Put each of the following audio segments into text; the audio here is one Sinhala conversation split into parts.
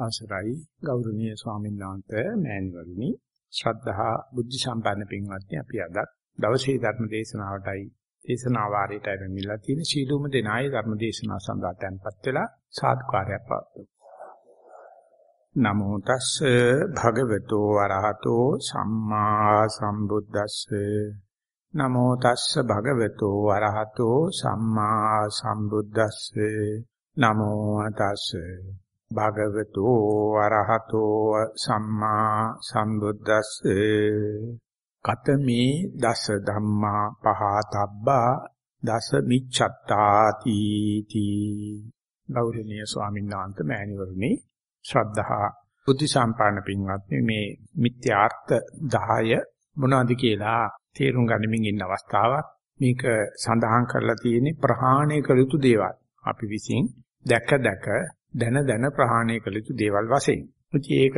අවසරයි ගෞරවනීය ස්වාමීන් වහන්සේ මෑණිවරුනි. ශ්‍රද්ධහා බුද්ධ සම්පන්න පින්වත්නි අපි අද දවසේ ධර්ම දේශනාවටයි දේශනා වාරයටයි මෙමිලා තියෙන සීලුම දෙනායි ධර්ම දේශනාව සඳහා tempත් වෙලා සාදුකාරයක් පවතුමු නමෝ තස්සේ භගවතු වරහතෝ සම්මා සම්බුද්දස්සේ. නමෝ තස්සේ භගවතු වරහතෝ සම්මා සම්බුද්දස්සේ. නමෝ තස්සේ භගවතු අරහතෝ සම්මා සම්බුද්දස්සේ කතමේ දස ධම්මා පහතබ්බා දස මිච්ඡත්තාති තී. ගෞරවනීය ස්වාමීන් වහන්සේ මෑණිවරුනි ශ්‍රද්ධහා බුද්ධ සම්පාදන පින්වත්නි මේ මිත්‍යාර්ථ 10 මොනවද කියලා තේරුම් ගනිමින් ඉන්න අවස්ථාවක්. මේක සඳහන් කරලා තියෙන්නේ ප්‍රහාණය කළ යුතු දේවල්. අපි විසින් දැක දැක දැන දැන ප්‍රහාණය කළ යුතු දේවල් වශයෙන්. ඉතින් ඒක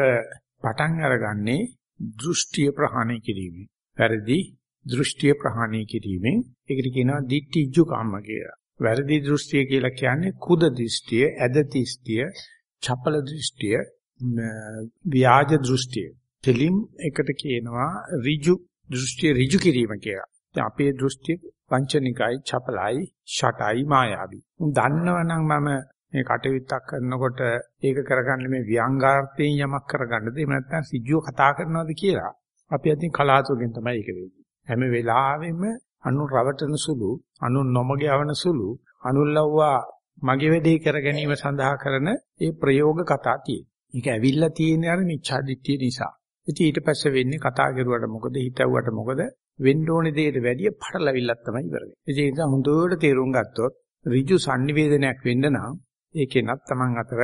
පටන් අරගන්නේ දෘෂ්ටිය ප්‍රහාණය කිරීමෙන්. වැරදි දෘෂ්ටිය ප්‍රහාණය කිරීමෙන්. ඒකට කියනවා දිට්ඨිජු කම්ම කියලා. වැරදි දෘෂ්ටිය කියලා කියන්නේ කුද දෘෂ්ටිය, ඇද දෘෂ්ටිය, චපල දෘෂ්ටිය, ව්‍යාජ දෘෂ්ටිය. දෙලින් එකට කියනවා ඍජු දෘෂ්ටිය ඍජු කිරීම කියලා. දැන් අපේ දෘෂ්ටිය වංචනිකයි, චපලයි, ෂටයි, මායාවි. උන් දන්නවනම් මම මේ කටයුත්තක් කරනකොට ඒක කරගන්න මේ ව්‍යංගාර්ථයෙන් යමක් කරගන්නද එහෙම නැත්නම් සිජුව කතා කරනවද කියලා අපි අතින් කලාතුරකින් තමයි ඒක වෙන්නේ හැම වෙලාවෙම අනු රවටන සුළු අනු නොමග යවන සුළු අනුල්ලව්වා මගේ වැඩේ කර ගැනීම සඳහා කරන ඒ ප්‍රයෝග කතා තියෙන. මේක ඇවිල්ලා තියෙන අර මිච්ඡාදිත්‍ය නිසා. ඉතින් ඊට පස්සේ වෙන්නේ කතා කරුවට මොකද හිතුවට මොකද වෙන්න ඕනේ දෙයට වැඩිය පටලවිල්ලක් තමයි ඉවරනේ. ඒ නිසා හොඳට තේරුම් ගත්තොත් ඍජු sannivedanayak වෙන්න නම් ඒකේනත් Taman අතර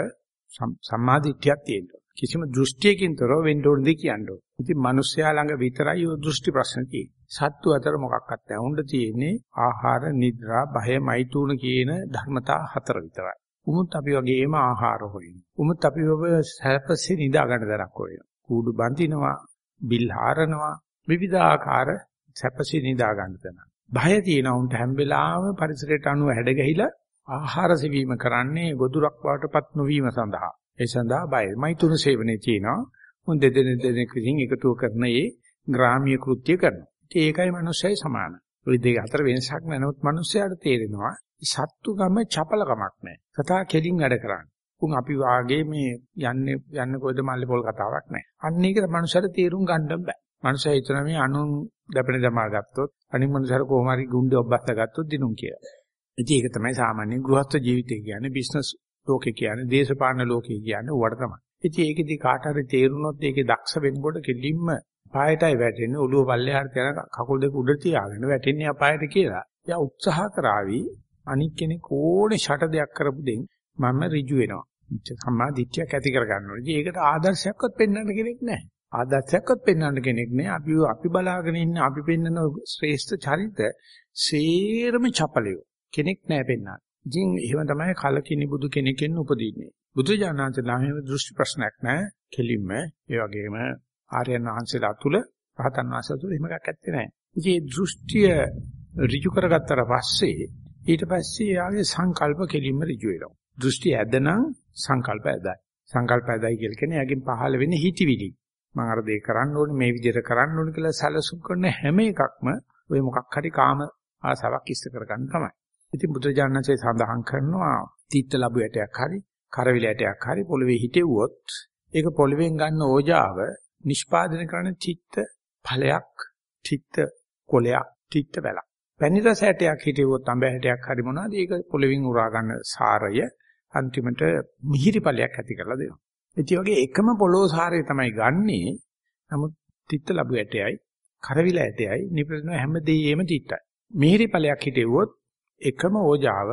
සම්මාදිට්ඨියක් තියෙනවා. කිසිම දෘෂ්ටියකින් තොරව වෙන්න ඕනද කියනවා. ඉතින් මිනිස්සයා ළඟ විතරයි ඔය දෘෂ්ටි ප්‍රශ්න තියෙන්නේ. සත්තු අතර මොකක්වත් නැහැ. උණ්ඩ තියෙන්නේ ආහාර, නිද්‍රා, භය, මෛතුන කියන ධර්මතා හතර විතරයි. උමුත් අපි වගේම ආහාර හොයනවා. උමුත් අපි ඔබ සැපසේ නිදා ගන්න දරක් හොයනවා. කූඩු බඳිනවා, බිල් හාරනවා, විවිධාකාර සැපසේ නිදා ගන්න දරන. භය තියෙන උන්ට හැම වෙලාවෙම පරිසරයට අනුව හැඩ ගැහිලා ආහාර සෙවීම කරන්නේ ගොදුරක් වටපත් නොවීම සඳහා. ඒ සඳහා බයයි. මෛතුන සේවනයේ තියෙනවා. උන් දෙදෙන දෙනෙක් විසින් එකතු කරන ඒ ග්‍රාමීය කෘත්‍ය කරනවා. ඒකයි මිනිස්සයි සමාන. ওই දෙක අතර වෙනසක් නැහැ. නමුත් මිනිස්සයාට තේරෙනවා සත්තු ගම චපලකමක් නැහැ. කතා කෙලින් වැඩ කරන්නේ. උන් අපි වාගේ මේ යන්නේ යන්නේ කොයිද මල්ලේ පොල් කතාවක් නැහැ. අන්න ඒක මනුස්සයට තේරුම් ගන්න බෑ. මනුස්සයා හිතන මේ අනුන් දැපෙන දමා ගත්තොත් අනිත් මනුස්සයර කොහොම හරි ගුණ්ඩේ ඔබ්බස්ස ගත්තොත් දිනුම් කියලා. ඉතින් ඒක තමයි සාමාන්‍ය ගෘහස්ත ජීවිතය කියන්නේ බිස්නස් ලෝකේ කියන්නේ දේශපාලන ලෝකේ කියන්නේ උවට තමයි. ඉතින් ඒකෙදි කාට හරි තේරුනොත් ඒකේ දක්ෂ වෙනකොට කෙලින්ම පායටයි වැටෙන්නේ ඔළුව පල්ලෙහාට යන කකුල් දෙක උඩ තියාගෙන වැටෙන්නේ අපායට කියලා. එයා උත්සාහ කරાવી අනික් කෙනෙක් ඕනේ ෂට දෙයක් කරපු දෙයින් මම ඍජු වෙනවා. සම්මා දිට්ඨියක් ඇති කර ගන්න ඕනේ. ඒකට ආදර්ශයක්වත් පෙන්වන්න කෙනෙක් නැහැ. ආදර්ශයක්වත් පෙන්වන්න කෙනෙක් නැහැ. අපි අපි බලාගෙන ඉන්න අපි පෙන්වන ශ්‍රේෂ්ඨ චරිත සේරම චපලියෝ. කෙනෙක් නැහැ පෙන්වන්න. ඉතින් එහෙම තමයි කලකිනි බුදු කෙනෙක්ෙන් උපදින්නේ. බුදු ජානන්තලා එහෙම දෘෂ්ටි ප්‍රශ්නයක් නැහැ. කෙලින්ම ඒ වගේම ආර්යයන් වහන්සේලා තුල රහතන් වහන්සේලා තුල එහෙම එකක් ඇත්තේ නැහැ. ඉතින් දෘෂ්ටිය ඍජු කරගත්තට පස්සේ ඊට පස්සේ යාගේ සංකල්ප කෙලින්ම ඍජු වෙනවා. දෘෂ්ටි ඇදනම් සංකල්ප ඇදයි. සංකල්ප ඇදයි කියලා කියන්නේ යාගෙන් පහළ වෙන්නේ හිතවිලි. මම අර දෙය කරන්න ඕනේ මේ විදිහට කරන්න ඕනේ කියලා සැලසුම් කරන හැම එකක්ම ඔය මොකක් හරි කාම ආසාවක් ඉස්ස කරගන්න තමයි. ඉතින් බුදුජානනාංශය සඳහන් කරනවා තීත්ත ලැබු ඇටයක් හරි කරවිල ඇටයක් හරි පොළවේ හිටෙව්වොත් ඒක පොළවෙන් ගන්න ඕජාව නිෂ්පාදනය කරන චිත්ත ඵලයක් චිත්ත කොලයක් චිත්ත බැලක් පැණි රස ඇටයක් හිටෙව්වොත් අඹ ඇටයක් හරි මොනවද ඒක පොළවෙන් උරා ගන්න සාරය අන්තිමට මිහිරි ඵලයක් ඇති කරලා දෙනවා. ඉතින් වගේ එකම පොළොව සාරය තමයි ගන්නෙ. නමුත් තිත්ත ලැබු ඇටයයි කරවිල ඇටයයි නිපදන හැම දෙයේම තිත්තයි. මිහිරි ඵලයක් හිටෙව්වොත් එකම ඕජාව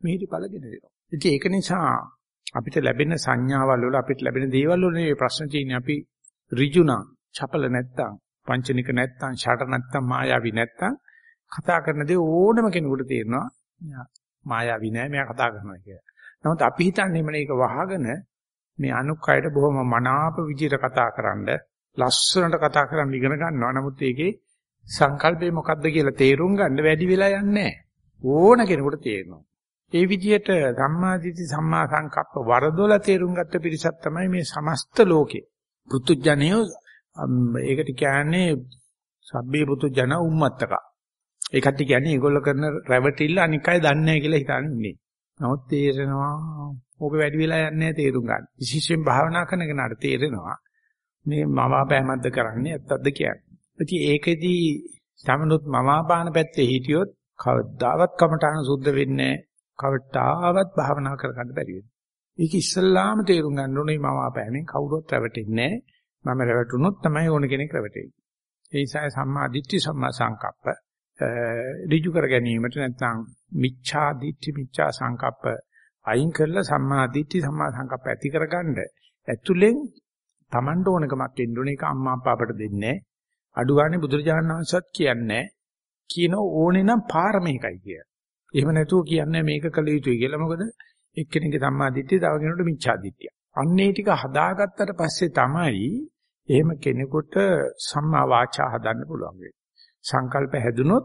මිහිරිඵල ගෙන දෙනවා. ඉතින් ඒක නිසා අපිට ලැබෙන සංඥාවල් වල අපිට ලැබෙන දේවල් වල මේ ප්‍රශ්න තියෙන්නේ අපි ඍජුණා, චපල නැත්තම්, පංචනික නැත්තම්, ෂට නැත්තම්, මායාවි නැත්තම් කතා කරන දේ ඕනම කෙනෙකුට තේරෙනවා. මායාවි නෑ මෙයා කතා කරනවා කියලා. නමුත් අපි හිතන්නේ මේක වහගෙන මේ අනුක්කයට බොහොම මනාප විදිහට කතා කරන්න, ලස්සනට කතා කරන්න ඉගෙන ගන්නවා. නමුත් ඒකේ සංකල්පය මොකක්ද කියලා තේරුම් ගන්න වැඩි වෙලා යන්නේ නැහැ. ඕන කෙනෙකුට තේරෙනවා. ඒ විදිහට සම්මාදිට්ඨි සම්මා සංකප්ප වරදොල තේරුම් ගත්ත පිරිසක් තමයි මේ සමස්ත ලෝකේ. පුතුජණියෝ ඒකට කියන්නේ සබ්බේ පුතුජන උම්මත්තක. ඒකට කියන්නේ ඒගොල්ලෝ කරන රැවටිල්ල අනික් අය දන්නේ නැහැ කියලා හිතාන ඉන්නේ. නමුත් තේරෙනවා ඕක වැඩි වෙලා යන්නේ නැහැ තේරුම් ගන්න. විශේෂයෙන් භාවනා කරන කෙනාට තේරෙනවා මේ මවාපෑමක්ද කරන්නේ ඇත්තක්ද කියන්නේ. ඉතින් ඒකෙදී තමනුත් මවාපාන පැත්තේ හිටියොත් කවදාවත් කමඨාන සුද්ධ වෙන්නේ කවදාවත් භාවනා කරගන්න බැරි වෙනවා. ඒක ඉස්සල්ලාම තේරුම් ගන්න ඕනේ මවාපෑමෙන් කවුරුත් රැවටෙන්නේ මම රැවටුනොත් තමයි ඕන කෙනෙක් රැවටෙන්නේ. ඒ නිසා සම්මා දිට්ඨි සම්මා සංකප්ප ඍජු කර ගැනීමට නැත්නම් මිච්ඡා දිට්ඨි මිච්ඡා සංකප්ප අයින් කරලා සම්මා දිට්ඨි සම්මා සංකප්ප ඇති කරගන්න ඇතුලෙන් Tamanට ඕනකමක් එන්න ඕනේ ඒක අම්මා අප්පා අපට දෙන්නේ අඩු ගානේ බුදුරජාණන් වහන්සේත් කියන්නේ කියන ඕනේ නම් පාර මේකයි කිය. එහෙම නැතුව කියන්නේ මේක කළ යුතුයි කියලා මොකද එක්කෙනෙක්ගේ සම්මා දිට්ඨිය තව කෙනෙකුට මිච්ඡා දිට්ඨිය. අන්නේ ටික හදාගත්තට පස්සේ තමයි එහෙම කෙනෙකුට සම්මා වාචා හදන්න පුළුවන් වෙන්නේ. සංකල්ප හැදුනොත්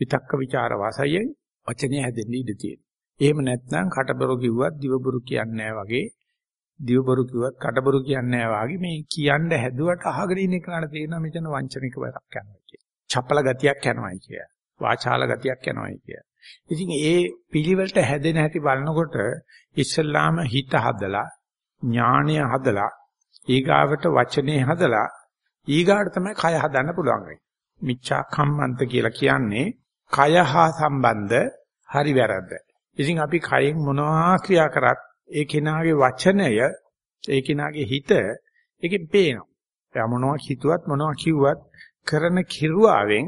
විතක්ක ਵਿਚාර වාසයෙන් වචනේ හැදෙන්න ඉඩ තියෙනවා. එහෙම නැත්නම් කටබරු කිව්වත් දිවබරු කියන්නේ වගේ දිවබරු කිව්වත් කටබරු කියන්නේ වගේ මේ කියන්න හැදුවට අහගෙන ඉන්න කෙනාට තේරෙනවා මෙතන වංචනික බරක් යනවා කිය. චපල ගතියක් යනවායි කිය. වාචාල ගතියක් යනවායි කිය. ඉතින් ඒ පිළිවෙලට හැදෙන හැටි බලනකොට ඉස්සල්ලාම හිත හදලා ඥාණය හදලා ඊගාවට වචනේ හදලා ඊගාට තමයි කය හදන්න පුළුවන් වෙන්නේ. මිච්ඡා කම්මන්ත කියලා කියන්නේ කය හා සම්බන්ධ හරි වැරද්ද. ඉතින් අපි කයෙන් මොනවා ක්‍රියා කරත් ඒ කෙනාගේ වචනය ඒ කෙනාගේ හිත ඒකෙන් පේනවා. එයා මොනවා හිතුවත් මොනවා කිව්වත් කරන කිරුවාවෙන්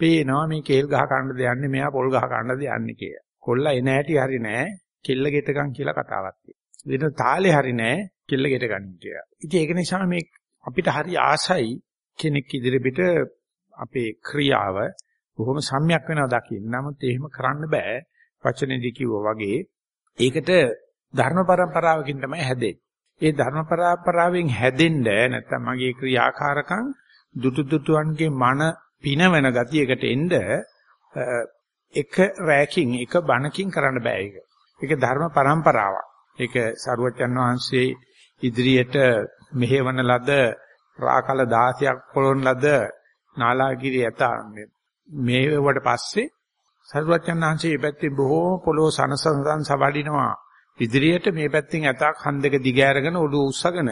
පේනවා මේ කේල් ගහ කන්නද යන්නේ මෙයා පොල් ගහ කන්නද යන්නේ කියලා. කොල්ලා එන ඇටි හරි නෑ කිල්ල ගෙටගම් කියලා කතාවක් තියෙනවා. වෙන තාලේ හරි නෑ කිල්ල ගෙටගම් කියලා. ඉතින් ඒක නිසා මේ අපිට හරි ආසයි කෙනෙක් ඉදිරියට අපේ ක්‍රියාව බොහොම සම්‍යක් වෙනවා දකින්න. නමුත් එහෙම කරන්න බෑ. වචනේදී කිව්වා වගේ ඒකට ධර්ම પરම්පරාවකින් තමයි හැදෙන්නේ. ඒ ධර්ම પરම්පරාවෙන් හැදෙන්න නැත්නම් මගේ ක්‍රියාකාරකම් දුටු දුටුවන්ගේ මන පිනවන ගතියකට එන්න එක රැකින් එක බණකින් කරන්න බෑ ඒක. ඒක ධර්ම પરම්පරාවක්. ඒක සරුවචන් වහන්සේ ඉදිරියට මෙහෙවන ලද රාකල 16ක් පොළොන් ලද නාලාගිරි ඇත මේවට පස්සේ සරුවචන් වහන්සේ මේ පැත්තේ බොහෝ පොළොව සනසන සවඩිනවා ඉදිරියට මේ පැත්තෙන් ඇතක් හන්දක දිග ඇරගෙන ඔළුව උස්සගෙන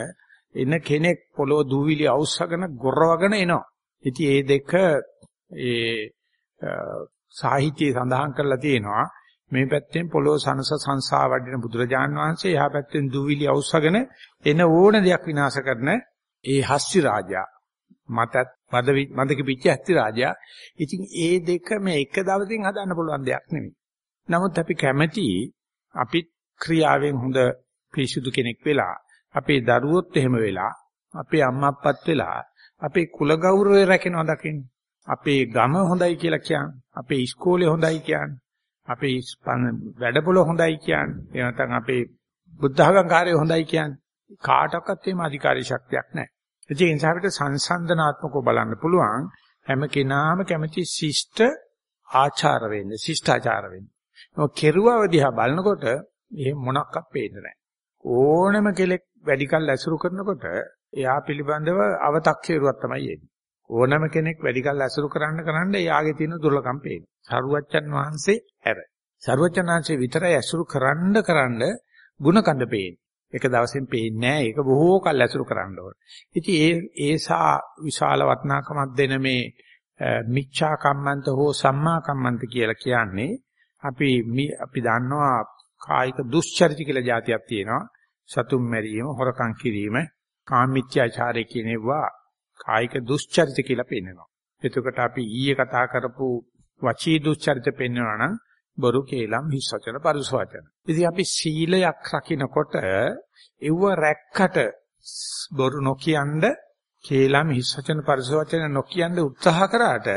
එන කෙනෙක් පොළොව දූවිලි අවුස්සගෙන ගොරවගෙන එනවා. ඉතින් මේ දෙක ඒ සාහිත්‍යයේ සඳහන් කරලා තියෙනවා. මේ පැත්තෙන් පොළොව සනස සංසා වඩින බුදුරජාන් වහන්සේ එහා පැත්තෙන් දූවිලි අවුස්සගෙන එන ඕන දෙයක් විනාශ කරන ඒ හස්ති රාජා මතත් මද මදක පිච්ච හස්ති රාජා. ඉතින් ඒ දෙක මේ එක දවසින් හදන්න පුළුවන් දෙයක් නෙමෙයි. නමුත් අපි කැමැති අපිත් ක්‍රියාවෙන් හොඳ පිරිසුදු කෙනෙක් වෙලා අපේ දරුවොත් එහෙම වෙලා අපේ අම්මා අප්පත් වෙලා අපේ කුල ගෞරවය රැකෙනවා දකින්න අපේ ගම හොඳයි කියලා කියන්නේ අපේ ඉස්කෝලේ හොඳයි කියන්නේ අපේ වැඩපොළ හොඳයි කියන්නේ එහෙම නැත්නම් අපේ බුද්ධඝම් කාර්යය හොඳයි කියන්නේ කාටවත් එහෙම අධිකාරී ශක්තියක් නැහැ ඒ නිසා අපිට සංසන්දනාත්මකව බලන්න පුළුවන් හැම කෙනාම කැමති ශිෂ්ට ආචාර වෙන්න ශිෂ්ටාචාර වෙන්න. ඔය කෙරුවව දිහා බලනකොට එහෙම මොනක්වත් පේන්නේ නැහැ. ඕනම කෙලෙක් වැඩි කල් ඇසුරු කරනකොට එයා පිළිබඳව අව탁ේරුවක් තමයි එන්නේ. ඕනම කෙනෙක් වැඩි කල් ඇසුරු කරන්න කරන්න එයාගේ තියෙන දුර්ලභම් පේනවා. සරුවච්චන් වහන්සේ හැර. සරුවච්චන් වහන්සේ විතරයි ඇසුරු කරන්න කරන්න ಗುಣකඳ පේන්නේ. එක දවසෙන් පේන්නේ නැහැ. ඒක බොහෝ කල් ඇසුරු කරන්න ඕන. ඉතින් ඒ ඒසා විශාල වටිනාකමක් දෙන මේ මිච්ඡා කම්මන්ත හෝ සම්මා කම්මන්ත කියලා කියන්නේ අපි අපි දන්නවා කායික දුස්චරිත කියලා જાතියක් තියෙනවා. සතුම් මැරීම, හොරකම් කිරීම, කාමීත්‍යාචාරය කියනවා කායික දුස්චරිත කියලා පෙන්නනවා. එතකොට අපි ඊයේ කතා කරපු වචී දුස්චරිත පෙන්වනවා නම් බොරු කේලම් හිස් වචන පරුස වචන. ඉතින් අපි සීලයක් රකින්නකොට එව්ව රැක්කට බොරු නොකියනද කේලම් හිස් වචන පරුස වචන නොකියනද උත්සාහ කරාට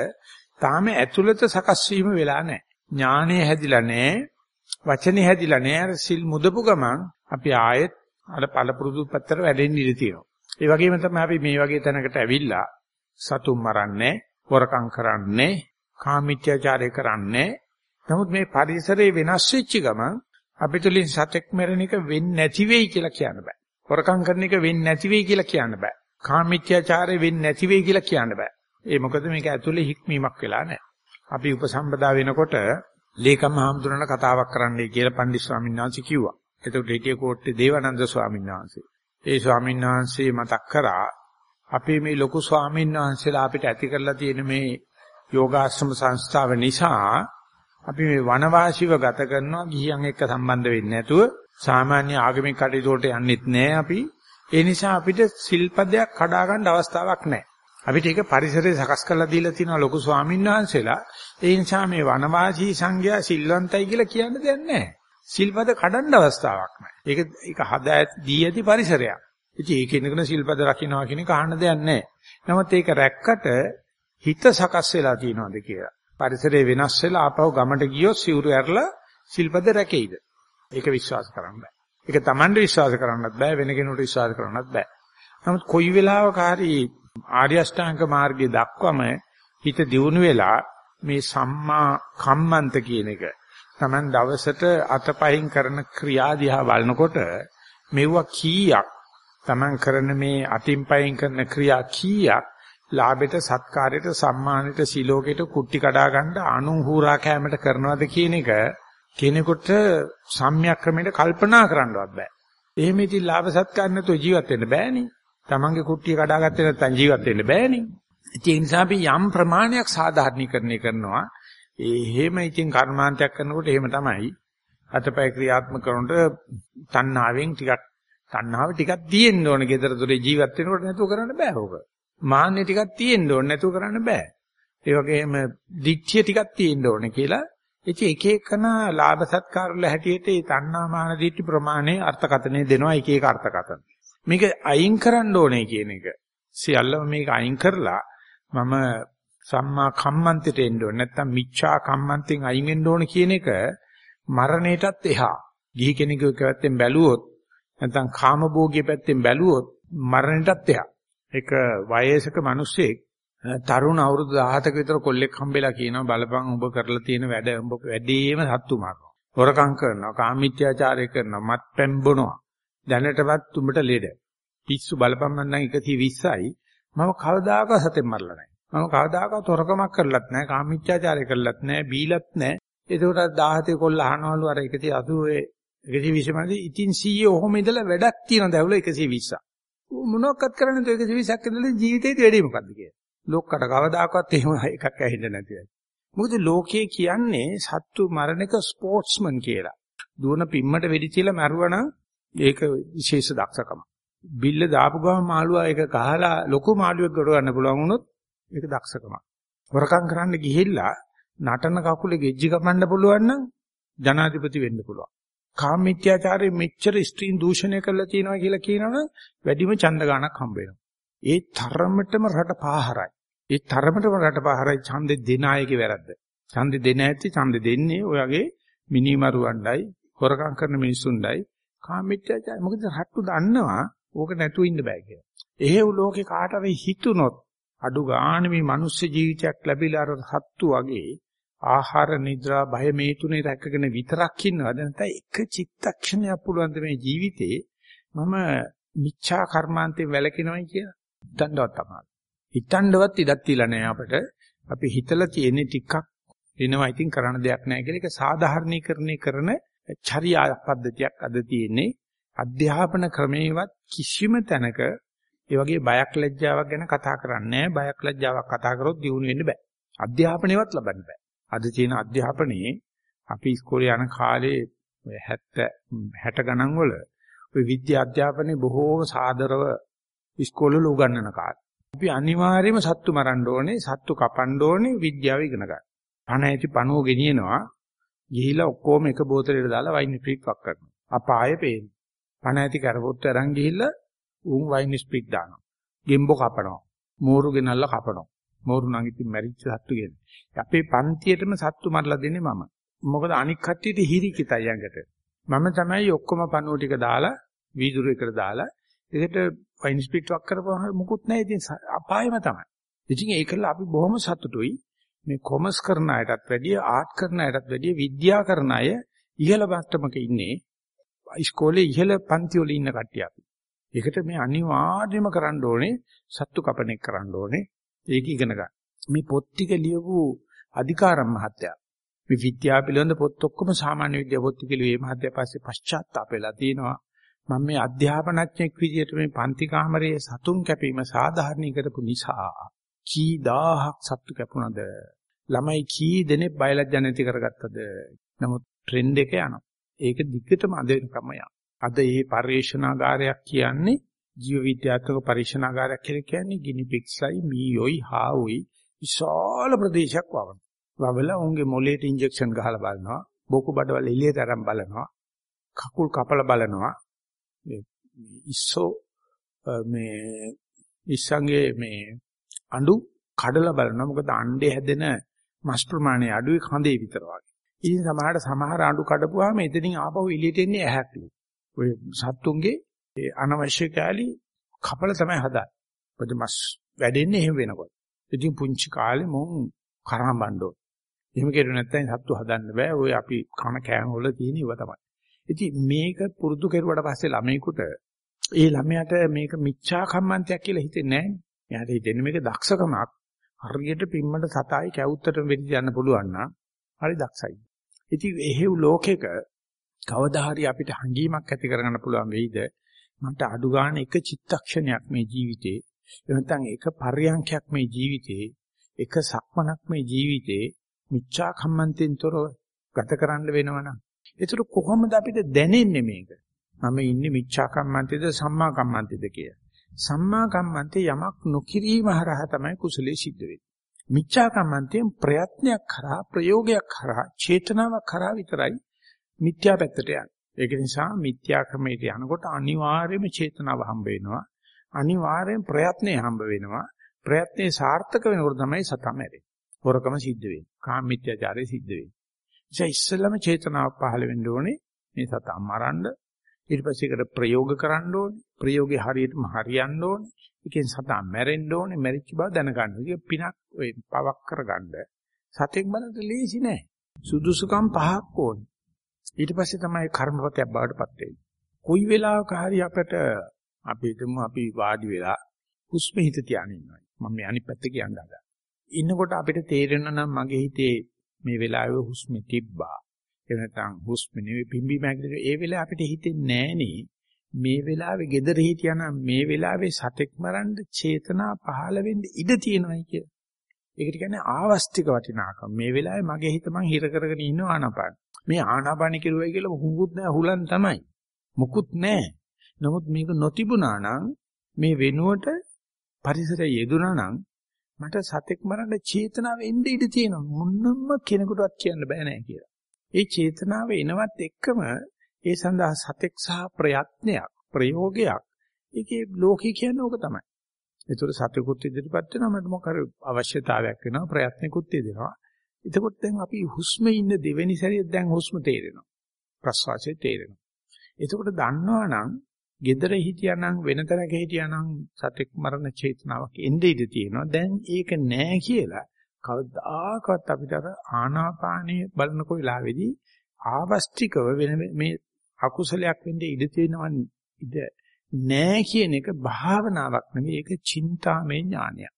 තාම ඇතුළත සකස් වීම වෙලා නැහැ. ඥානය හැදිලා නැහැ. වචනේ හැදිලා නෑ අර සිල් මුදපු ගමන් අපි ආයෙත් අර පළපුරුදු පැත්තට වැඩෙන්න ඉඩ තියෙනවා. ඒ වගේම තමයි අපි මේ වගේ තැනකට ඇවිල්ලා සතුම් මරන්නේ, වරකම් කරන්නේ, කාමීත්‍යාචාරය කරන්නේ, නමුත් මේ පරිසරේ වෙනස් වෙච්ච ගමන් අපිටලින් සතෙක් මැරෙන එක වෙන්නේ නැති වෙයි කියලා කියන්න බෑ. හොරකම් කරන එක වෙන්නේ නැති වෙයි කියලා කියන්න බෑ. කාමීත්‍යාචාරය වෙන්නේ නැති වෙයි කියලා කියන්න බෑ. ඒ මොකද මේක ඇතුලේ හික්මීමක් වෙලා නැහැ. අපි උපසම්පදා වෙනකොට ලේකම් හාමුදුරන කතාවක් කරන්නයි කියලා පණ්ඩිත ස්වාමීන් වහන්සේ කිව්වා. එතකොට හිටිය කෝට්ටේ දේවානන්ද ස්වාමීන් වහන්සේ. ඒ ස්වාමීන් වහන්සේ මතක් කරා අපේ මේ ලොකු ස්වාමීන් වහන්සේලා අපිට ඇති කරලා තියෙන මේ යෝගාශ්‍රම සංස්ථාව නිසා අපි මේ වනවාසීව ගත කරනවා ගිහියන් එක්ක සම්බන්ධ වෙන්නේ නැතුව සාමාන්‍ය ආගමික කටයුතු වලට යන්නෙත් නැහැ අපි. ඒ නිසා අපිට සිල්පදයක් කඩා ගන්න අවස්ථාවක් නැහැ. අපිට ඒක පරිසරය සකස් කරලා දීලා තියෙනවා ලොකු ස්වාමීන් වහන්සේලා. ඒ නිසා මේ වනවාසී සංඝයා සිල්වන්තයි කියලා කියන්න දෙයක් නැහැ. සිල්පද කඩන්න අවස්ථාවක් නැහැ. ඒක ඒක හදා දී ඇති පරිසරයක්. ඉතින් ඒක ඉන්නකන සිල්පද රකින්නවා කියන එක අහන්න දෙයක් නැහැ. නමුත් ඒක රැක්කට හිත සකස් වෙලා තියෙනවද කියලා. පරිසරය වෙනස් වෙලා ආපහු ගමට ගියොත් සිවුරු ඇරලා සිල්පද රැකෙයිද? ඒක විශ්වාස කරන්න බෑ. ඒක Tamande විශ්වාස කරන්නත් බෑ වෙන කෙනෙකුට විශ්වාස කරන්නත් බෑ. නමුත් කොයි වෙලාවක හරි ආර්ය අෂ්ටාංග මාර්ගයේ දක්වම හිත දියුණු වෙලා මේ සම්මා කම්මන්ත කියන එක Taman දවසට අතපහින් කරන ක්‍රියා දිහා බලනකොට මෙවුවා කීයක් Taman කරන මේ අතින් පහින් කරන ක්‍රියා කීයක් ලාභෙට සත්කාරයට සම්මානෙට සිලෝකෙට කුට්ටි කඩා ගන්න අනුහුරා කැමයට කරනවද කියන එක කෙනෙකුට සම්‍යක් ක්‍රමයට කල්පනා කරන්නවත් බෑ. එහෙම ඉතින් ලාභ සත්කාර නැතුව ජීවත් වෙන්න බෑනේ. Tamange කුට්ටිය කඩාගත්තේ නැත්නම් ජීවත් වෙන්න බෑනේ. ඒ නිසා අපි යම් ප්‍රමාණයක් සාධාරණීකරණය කරනවා. ඒ එහෙම ඉතින් කර්මාන්තයක් කරනකොට එහෙම තමයි. අතපය ක්‍රියාත්මක කරනකොට තණ්හාවෙන් ටිකක් තණ්හාව ටිකක් තියෙන්න ඕනේ. gedara dore ජීවත් වෙනකොට නැතුව කරන්න බෑ ඕක. මාන්නේ ටිකක් තියෙන්න ඕනේ නැතුව කරන්න බෑ. ඒ වගේම දික්ඨිය ටිකක් තියෙන්න ඕනේ කියලා ඉතින් එක එකන ලාභ සත්කාර වල හැටියට ඒ තණ්හා මාන දිට්ඨි ප්‍රමාණය අර්ථකතනෙ දෙනවා එක එක අර්ථකතන. මේක අයින් කරන්න ඕනේ කියන එක. සියල්ලම මේක අයින් කරලා මම සම්මා කම්මන්තයට එන්න ඕනේ නැත්නම් මිච්ඡා කම්මන්තෙන් අයින් වෙන්න ඕනේ කියන එක මරණයටත් එහා. ගිහි කෙනෙකුගේ පැත්තෙන් බැලුවොත් නැත්නම් කාමභෝගී පැත්තෙන් බැලුවොත් මරණයටත් එහා. ඒක වයසක මිනිස්සෙක් තරුණ අවුරුදු 17ක විතර කොල්ලෙක් හම්බෙලා කියනවා බලපං ඔබ කරලා තියෙන වැඩ ඔබ වැඩිම සත්තු මාරනවා. හොරකම් කරනවා, කාමීත්‍යාචාරය කරනවා, මත්පැන් බොනවා. දැනටවත් උඹට ලෙඩ. පිස්සු බලපං මන් නම් 120යි. මම කවදාකවත් සතෙන් මරලා නැහැ. මම කවදාකවත් හොරකමක් කරලත් නැහැ, කාමීත්‍යාචාරය කරලත් නැහැ, බීලත් නැහැ. ඒකට 17 කොල්ල අහනවලු අර 180 120 මන්දි ඉතින් 100 ඔහොම ඉඳලා වැඩක් තියෙන දැවුල 120ක්. මොනවක්වත් කරන්නේ නැතුව 120ක් ඉඳලා ජීවිතේදී වැඩි මොකද්ද කියලා. ලොක්කට කවදාකවත් එහෙම එකක් ඇහෙන්නේ නැති වෙයි. මොකද ලෝකයේ කියන්නේ සත්තු මරණක ස්පෝර්ට්ස්මන් කියලා. දුවන පිම්මට වෙඩි තියලා මරුවනම් ඒක විශේෂ දක්ෂකම. බිල්ල දාපු ගමන් මාළුවා ඒක කහලා ලොකු මාළුවෙක් ගොඩ ගන්න පුළුවන් වුණොත් ඒක දක්ෂකම. හොරකම් කරන්න ගිහිල්ලා නටන කකුලේ ගෙජ්ජි කපන්න පුළුවන් නම් ජනාධිපති වෙන්න පුළුවන්. කාම මිත්‍යාචාරයේ මෙච්චර ස්ත්‍රීන් දූෂණය කරලා තියෙනවා කියලා කියනවනම් වැඩිම ඡන්ද ගාණක් හම්බ වෙනවා. ඒ තරමටම රට පාහරයි. ඒ තරමටම රටපහරයි ඡන්දේ දෙන අයගේ වැරද්ද. ඡන්දේ දෙන ඇත්තේ ඡන්දේ දෙන්නේ ඔයගේ මිනිමරුවණ්ඩයි හොරකම් කරන මිනිස්සුන්ඩයි කාමීත්‍යචාර. මොකද රට්ටු දන්නවා ඕක නැතුව ඉන්න බෑ කියලා. එහෙව් ලෝකේ කාට හරි හිතුනොත් අඩු ගානේ මේ මිනිස් ජීවිතයක් ලැබිලා අර සත්තු වගේ ආහාර නිද්‍රා භය මේ තුනේ රැකගෙන විතරක් ඉන්නවද නැත්නම් එක චිත්තක්ෂණයක් පුළුවන් මේ ජීවිතේ මම මිච්ඡා කර්මාන්තයෙන් වැළකෙනවයි කියලා දන්නවත් තමයි. හිතන්නවත් ඉඩක් තියලා නැහැ අපිට. අපි හිතලා තියෙන්නේ ටිකක් වෙනවා ඉතින් කරන්න දෙයක් නැහැ කියලා ඒක සාධාරණීකරණය කරන චර්යා පද්ධතියක් අද තියෙන්නේ. අධ්‍යාපන ක්‍රමේවත් කිසිම තැනක ඒ වගේ බයක් ලැජ්ජාවක් ගැන කතා කරන්නේ නැහැ. බයක් ලැජ්ජාවක් කතා කරොත් දියුණු වෙන්න බෑ. අධ්‍යාපනයවත් ලබන්න බෑ. අද තියෙන අධ්‍යාපනයේ අපි ඉස්කෝලේ යන කාලේ 70 60 ගණන් වල ඔය විද්‍යා අධ්‍යාපනයේ බොහෝම සාදරව ඉස්කෝලේ උගන්වන කාලේ. අපි අනිවාර්යයෙන්ම සත්තු මරන්න ඕනේ, සත්තු කපන්න ඕනේ විද්‍යාව ඉගෙන ගන්න. පණ ඇති පණුව ගෙනියනවා. ගිහිලා ඔක්කොම එක බෝතලෙට දාලා වයින් ස්ප්‍රිට් වක් කරනවා. අපායෙ පේන්නේ. පණ ඇති කරපොත් අරන් ගිහිල්ලා උන් වයින් ස්ප්‍රිට් දානවා. ගෙම්බෝ කපනවා. මෝරු ගෙනල්ලා කපනවා. මෝරු නම් ඉතින් මැරිච්ච සත්තු කියන්නේ. අපේ පන්තියේටම සත්තු මරලා දෙන්නේ මම. මොකද අනික් කට්ටියට හිරිකිතයි යඟට. මම තමයි ඔක්කොම පණුව ටික දාලා වීදුරු එකට දාලා ඒකට වයින් ස්පීඩ් වක් කරපුවම මුකුත් නැහැ ඉතින් අපායම තමයි. ඉතින් ඒකල අපි බොහොම සතුටුයි මේ කොමර්ස් කරන අයටත් වැඩිය ආර්ට් කරන අයටත් වැඩිය විද්‍යා කරන අය ඉහළ මට්ටමක ඉන්නේ. ඉස්කෝලේ ඉහළ පන්ති වල ඉන්න කට්ටිය අපි. ඒකට මේ අනිවාර්යයෙන්ම කරන්න ඕනේ සත්තු කපන එක කරන්න ඕනේ. ඒක ඉගෙන ගන්න. මේ පොත් ටික ලියපු අධිකාරම් මහත්තයා මේ විද්‍යාව පිළිබඳ පොත් ඔක්කොම සාමාන්‍ය විද්‍යාව පොත් කිලුවේ මහත්තයා පස්සේ පශ්චාත්තාප වෙලා තියෙනවා. මම මේ අධ්‍යාපනඥෙක් විදියට මේ පන්ති කාමරයේ සතුන් කැපීම සාධාරණී කරපු නිසා කී දහහක් සත්තු කැපුණද ළමයි කී දෙනෙක් බයලජ්ජා නැති කරගත්තද නමුත් ට්‍රෙන්ඩ් එක යනවා ඒක දිගටම අද වෙනකම් යනවා. අද මේ පරිශනාගාරයක් කියන්නේ ජීව විද්‍යාත්මක පරිශනාගාරයක් කියලා කියන්නේ ගිනි පික්ස්ලයි මීයොයි හාවුයි විශාල ප්‍රදේශයක් වවන වවලා උන්ගේ මොලේට ඉන්ජෙක්ෂන් ගහලා බලනවා බොකු බඩවල එළියට අරන් බලනවා කකුල් කපලා බලනවා. ඉස්සෝ මේ ඉස්සංගේ මේ අඬු කඩලා බලනවා. මොකද අණ්ඩේ හැදෙන මස් ප්‍රමාණය අඩුයි කඳේ විතර වගේ. ඉතින් සමහරට සමහර අඬු කඩපුවාම එතනින් ආපහු එළියට එන්නේ ඇහැක්ලු. ඔය සත්තුන්ගේ ඒ අනවශ්‍ය කැලි කපල තමයි හදාන්නේ. මොකද මස් වැඩෙන්නේ එහෙම වෙනකොට. ඉතින් පුංචි කාලේ මොන් කරහඹන්න ඕන. එහෙම කෙරුවේ නැත්නම් සත්තු හදන්න බෑ. ඔය අපි කන කෑම වල තියෙන ඒවා තමයි. ඉතින් මේක පුරුදු කෙරුවට පස්සේ ළමයිකට ඒ ළමයාට මේක මිච්ඡා කම්මන්තයක් කියලා හිතෙන්නේ නැහැ. එයාට හිතෙන්නේ මේක දක්ෂකමක්. හරියට පිම්මට සතයි කැවුත්තට වෙඩි යන්න පුළුවන් නම් හරි දක්ෂයි. ඉතින් එහෙව් ලෝකෙක කවදා හරි අපිට හංගීමක් ඇති කරගන්න පුළුවන් වෙයිද? මන්ට අඩු ගන්න එක චිත්තක්ෂණයක් මේ ජීවිතේ එහෙම නැත්නම් එක පර්යංකයක් මේ ජීවිතේ එක සක්මනක් මේ ජීවිතේ මිච්ඡා කම්මන්තෙන් තොරව ගත කරන්න වෙනවනම් ඒතර කොහොමද අපිට දැනෙන්නේ මේක? මම ඉන්නේ මිච්ඡා කම්මන්තේද සම්මා කම්මන්තේද කියලා. සම්මා කම්මන්තේ යමක් නොකිරීම හරහා තමයි කුසලයේ සිද්ධ වෙන්නේ. මිච්ඡා කම්මන්තයෙන් ප්‍රයත්නයක් කරා ප්‍රයෝගයක් කරා චේතනාවක් කරා විතරයි මිත්‍යා පැත්තට යන්නේ. ඒක නිසා මිත්‍යා ක්‍රමයට යනකොට අනිවාර්යයෙන්ම චේතනාව හම්බ වෙනවා. අනිවාර්යෙන් ප්‍රයත්නේ හම්බ වෙනවා. ප්‍රයත්නේ සාර්ථක වෙනකොට තමයි සතම ඇරෙන්නේ. හොරකම සිද්ධ වෙන්නේ. කාම මිත්‍යාචාරය සිද්ධ වෙන්නේ. නිසා ඉස්සෙල්ලම චේතනාව පහළ වෙන්න ඕනේ මේ සතා මරන්න ඊට පස්සේ ඒකට ප්‍රයෝග කරන්න ඕනේ ප්‍රයෝගේ හරියටම හරියන්න ඕනේ ඒකෙන් සතා මැරෙන්න ඕනේ මැරිච්ච බව දැනගන්න. ඒක පිනක් ඔය පවක් කරගන්න සතෙක් බලන්න ලේසි නෑ. සුදුසුකම් පහක් ඕනේ. ඊට පස්සේ තමයි කර්මපතයක් බවට පත් වෙන්නේ. කොයි වෙලාවක හරි අපට අපි හිතමු අපි වාඩි වෙලා හුස්ම හිත තියාගෙන ඉන්නවා. මම මේ අනිත් පැත්ත කියන්න හදා. ඉන්නකොට අපිට තේරෙනවා නම් මගේ හිතේ මේ වෙලාවේ හුස්ම තිබ්බා. එහෙම නැත්නම් හුස්ම නෙවෙයි පිම්බි මැගිලි ඒ වෙලාව අපිට හිතෙන්නේ නෑනේ. මේ වෙලාවේ gedara හිටියානම් මේ වෙලාවේ සතෙක් මරන්න චේතනා පහළ වෙන්න ඉඩ තියෙනවයි කිය. ඒකට කියන්නේ ආවස්තික වටිනාකම. මේ වෙලාවේ මගේ හිත මං හිර කරගෙන ඉන්න ආනාපාන. මේ ආනාපාන කිරුවයි කියලා හුඟුත් නෑ හුලන් තමයි. මුකුත් නෑ. නමුත් මේක නොතිබුණා නම් මේ වෙනුවට පරිසරය යෙදුණා නම් මට සතෙක් මරන්න චේතනාව එන්න ඉඩ තියෙනවා මොන්නම්ම කෙනෙකුටවත් කියන්න බෑ නෑ කියලා. ඒ චේතනාව එනවත් එක්කම ඒ සඳහා සතෙක් සහ ප්‍රයත්නයක් ප්‍රයෝගයක් ඒකේ ලෝකී කියන්නේ ඕක තමයි. ඒතර සතෙකුත් ඉදිරිපත් වෙනවා මට මොකක් හරි අවශ්‍යතාවයක් වෙනවා ප්‍රයත්නකුත් දෙනවා. එතකොට දැන් අපි හුස්මේ ඉන්න දෙවෙනි සැරේ දැන් හුස්ම තේරෙනවා. ප්‍රශ්වාසය තේරෙනවා. එතකොට දන්නවනම් gedara හිටියානම් වෙන තැනක හිටියානම් සතෙක් මරණ චේතනාවක් එන්නේ ඉඳී තියෙනවා. දැන් ඒක නෑ කියලා කවදාකවත් අපිට ආනාපානීය බලනකො වෙලාවේදී ආවස්තිකව වෙන මේ අකුසලයක් වෙන්නේ ඉඳී තියෙනවා ඉඳ නෑ කියන එක භාවනාවක් නෙවෙයි. ඒක චින්තාමේ ඥානයක්.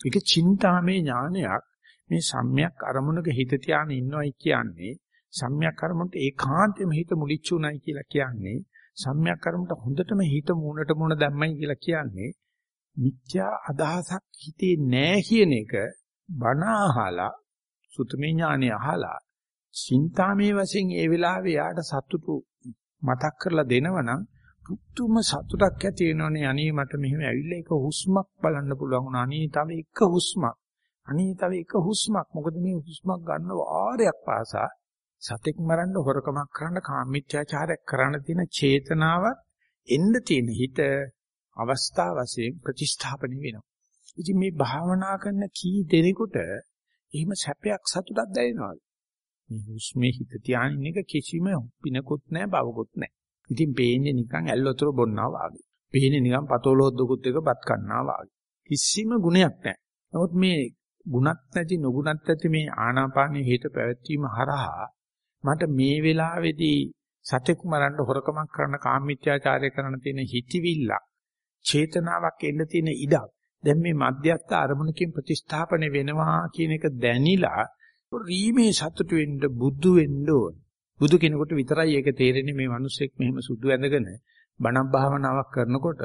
ඒක චින්තාමේ ඥානයක්. මේ සම්‍යක් අරමුණක හිත තියාගෙන ඉන්නවයි කියන්නේ. සම්‍යක් අරමුණට ඒකාන්තයෙන්ම හිත මුලිච්චුණයි කියලා කියන්නේ. සම්‍යක් කර්මයට හොඳටම හිත මූණට මූණ දැම්මයි කියලා කියන්නේ. මිත්‍යා අදහසක් හිතේ නැහැ කියන එක බණ අහලා සුතමේ ඥානෙ අහලා සිතාමේ වශයෙන් ඒ වෙලාවේ යාට සතුටු මතක් කරලා දෙනවනම් පුදුම සතුටක් ඇති වෙනවනේ. අනේ මට මෙහෙම ඇවිල්ලා එක හුස්මක් බලන්න පුළුවන් වුණා. අනේ තව එක හුස්මක්. අනේ තව එක හුස්මක්. මොකද මේ හුස්මක් ගන්න වාරයක් පාසා සතෙක් මරන්න හොරකමක් කරන්න කාමීත්‍යාචාරයක් කරන්න තියෙන චේතනාව එන්න තියෙන හිත අවස්ථා වශයෙන් ප්‍රතිස්ථාපන වෙනවා. ඉතින් මේ භාවනා කරන කී දෙනෙකුට එහෙම සැපයක් සතුටක් දැනෙනවද? මේ හුස්මේ හිත තියාගෙන එක කිසිම පිනකුත් නැහැ බවකුත් නැහැ. ඉතින් පේන්නේ නිකන් ඇල්ලතර බොන්නා වාගේ. පේන්නේ නිකන් පතෝලොද්දකුත් එක බත් කන්නා වාගේ. කිසිම ගුණයක් නැහැ. නමුත් මේ ගුණත් නැති නුගුණත් නැති මේ ආනාපානයේ හිත පැවැත්වීම හරහා මට මේ වෙලාවේදී සතෙක් මරන්න හොරකමක් කරන කාමීත්‍යාචාරය කරන තියෙන හිතවිල්ල චේතනාවක් එන්න තියෙන ඉඩක් දැන් මේ මධ්‍යස්ථ අරමුණකින් ප්‍රතිස්ථාපන වෙනවා කියන එක දැනිලා රීමේ සතුට වෙන්න බුදු වෙන්න ඕන බුදු කෙනෙකුට විතරයි ඒක තේරෙන්නේ මේ මිනිස්සෙක් මෙහෙම සුදු ඇඳගෙන බණක් භාවනාවක් කරනකොට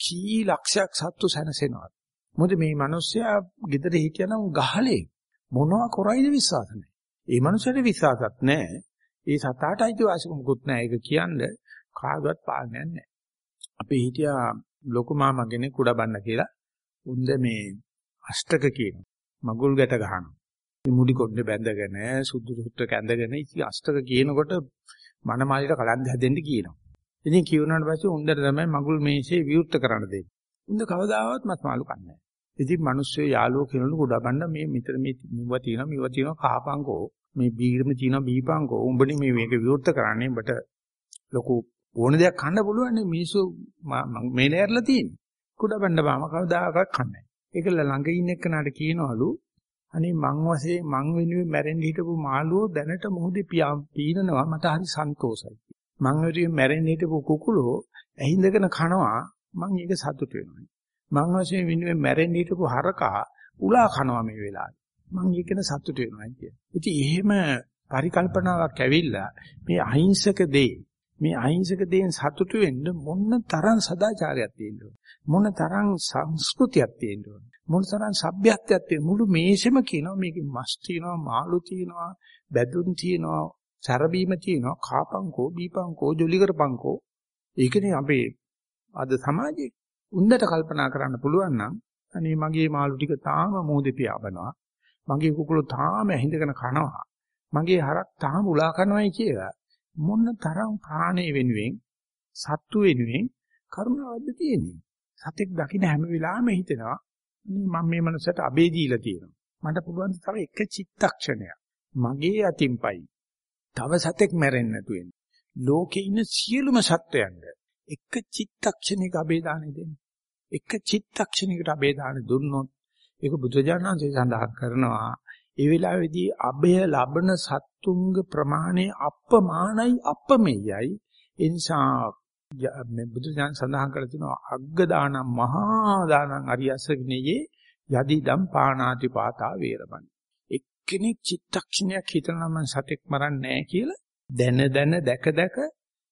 කී ලක්ෂයක් සත්තු සැනසෙනවා මොකද මේ මිනිස්සයා ගෙදර හිටියනම් ගහලේ මොනවා කරයිද විශ්වාස නැහැ. ඒ මිනිස්සට විශ්වාසත් නැහැ. ඒ සතාට අයිතිවාසිකමකුත් නැහැ. ඒක කියන්නේ කාගවත් පාලනයක් නැහැ. අපි හිටියා ලොකු මාමා කෙනෙක් කුඩ බන්න කියලා. උන්ද මේ අෂ්ටක කියන මගුල් ගැට ගහනවා. මේ මුඩි කොණ්ඩේ බැඳගෙන සුදු සුත්ත කැඳගෙන ඉති අෂ්ටක කියනකොට මනමාලිට කලන්ද හැදෙන්න කියනවා. ඉතින් කියුණාට පස්සේ උන්දර තමයි මගුල් මේෂේ විවෘත කරන්න දෙන්නේ. උන්ද කවදාවත් මත් මාළු කන්නේ නැහැ. ඉතින් මිනිස්සු යාළුවෝ කියනලු ගොඩ බන්න මේ මෙතන මේ මෙව තියෙනවා මෙව තියෙනවා කහපංකෝ මේ බීරම තියෙනවා බීපංකෝ උඹනේ මේ මේක විවෘත කරන්නේ උඹට ලොකු ඕන දෙයක් කන්න පුළුවන් නේ මිනිස්සු මේ නෑරලා තියෙන්නේ. කුඩ බන්න බාම කවදාකවත් කන්නේ නැහැ. ඒකල ළඟ ඉන්න එක්කනට කියනවලු අනේ මං වශයෙන් මං වෙනුවෙන් මැරෙන්න හිටපු මාළුවෝ දැනට මොහොතේ පීනනවා මට හරි සන්තෝෂයි. මං වෙනුවෙන් මැරෙන්න හිටපු කුකුලෝ ඇහිඳගෙන කනවා මං ඒක සතුට වෙනවා. මං වශයෙන් වෙනුවෙන් මැරෙන්න හිටපු හරකා උලා කනවා මේ වෙලාවේ. මං ඒකන සතුට වෙනවා කියන. ඉතින් එහෙම පරිකල්පනාවක් ඇවිල්ලා මේ අහිංසක දේ මේ අහිංසක දේෙන් සතුටු වෙන්න මොන තරම් සදාචාරයක් තියෙන්න මොන තරම් සංස්කෘතියක් තියෙන්න මොන තරම් සભ્યත්වයක් තියෙන්න මුළු මේසෙම කියනවා මේකේ මස් තියෙනවා මාළු තියෙනවා බැදුන් තියෙනවා සරබීම තියෙනවා කාපංකෝ බීපංකෝ ජොලි කරපංකෝ. ඒකනේ අපේ අද සමාජයේ උන්දට කල්පනා කරන්න පුළුවන් නම් අනේ මගේ මාළු ටික තාම මෝදේ පියාඹනවා. මගේ කුකුළු තාම ඇහිඳගෙන කනවා. මගේ හරක් තාම උලා කනවායි කියලා. මොන තරම් ප්‍රාණේ වෙනුවෙන් සත්තු වෙනුවෙන් කරුණාවක්ද තියෙන්නේ. සතෙක් දකින්න හැම වෙලාවෙම හිතෙනවා මේ මම මේ මනසට අබේ දීලා තියෙනවා. මට පුළුවන් තව එක චිත්තක්ෂණයක් මගේ අතින්පයි තව සතෙක් මැරෙන්න නැතු වෙන්න. ලෝකේ ඉන්න සියලුම සත්වයන්ට එක චිත්තක්ෂණයක අබේදානෙ දෙන්න. එක චිත්තක්ෂණයකට අබේදානෙ දුන්නොත් ඒක බුදුජානන්සේ සඳහන් කරනවා ඒ වෙලාවේදී අබය ලබන සත්තුංග ප්‍රමාණය අප්‍රමාණයි අපමෙයයි ඒ නිසා මේ බුදුජානන් සඳහන් කරලා තිනවා අග්ග දානම් මහා දානම් අරියස්ස විනයේ යදිදම් පාණාති පාතා වේරමණී. එක්කෙනෙක් චිත්තක්ෂණයක් හිතනවා මම සතෙක් මරන්නේ නැහැ කියලා. දැන දැන දැක දැක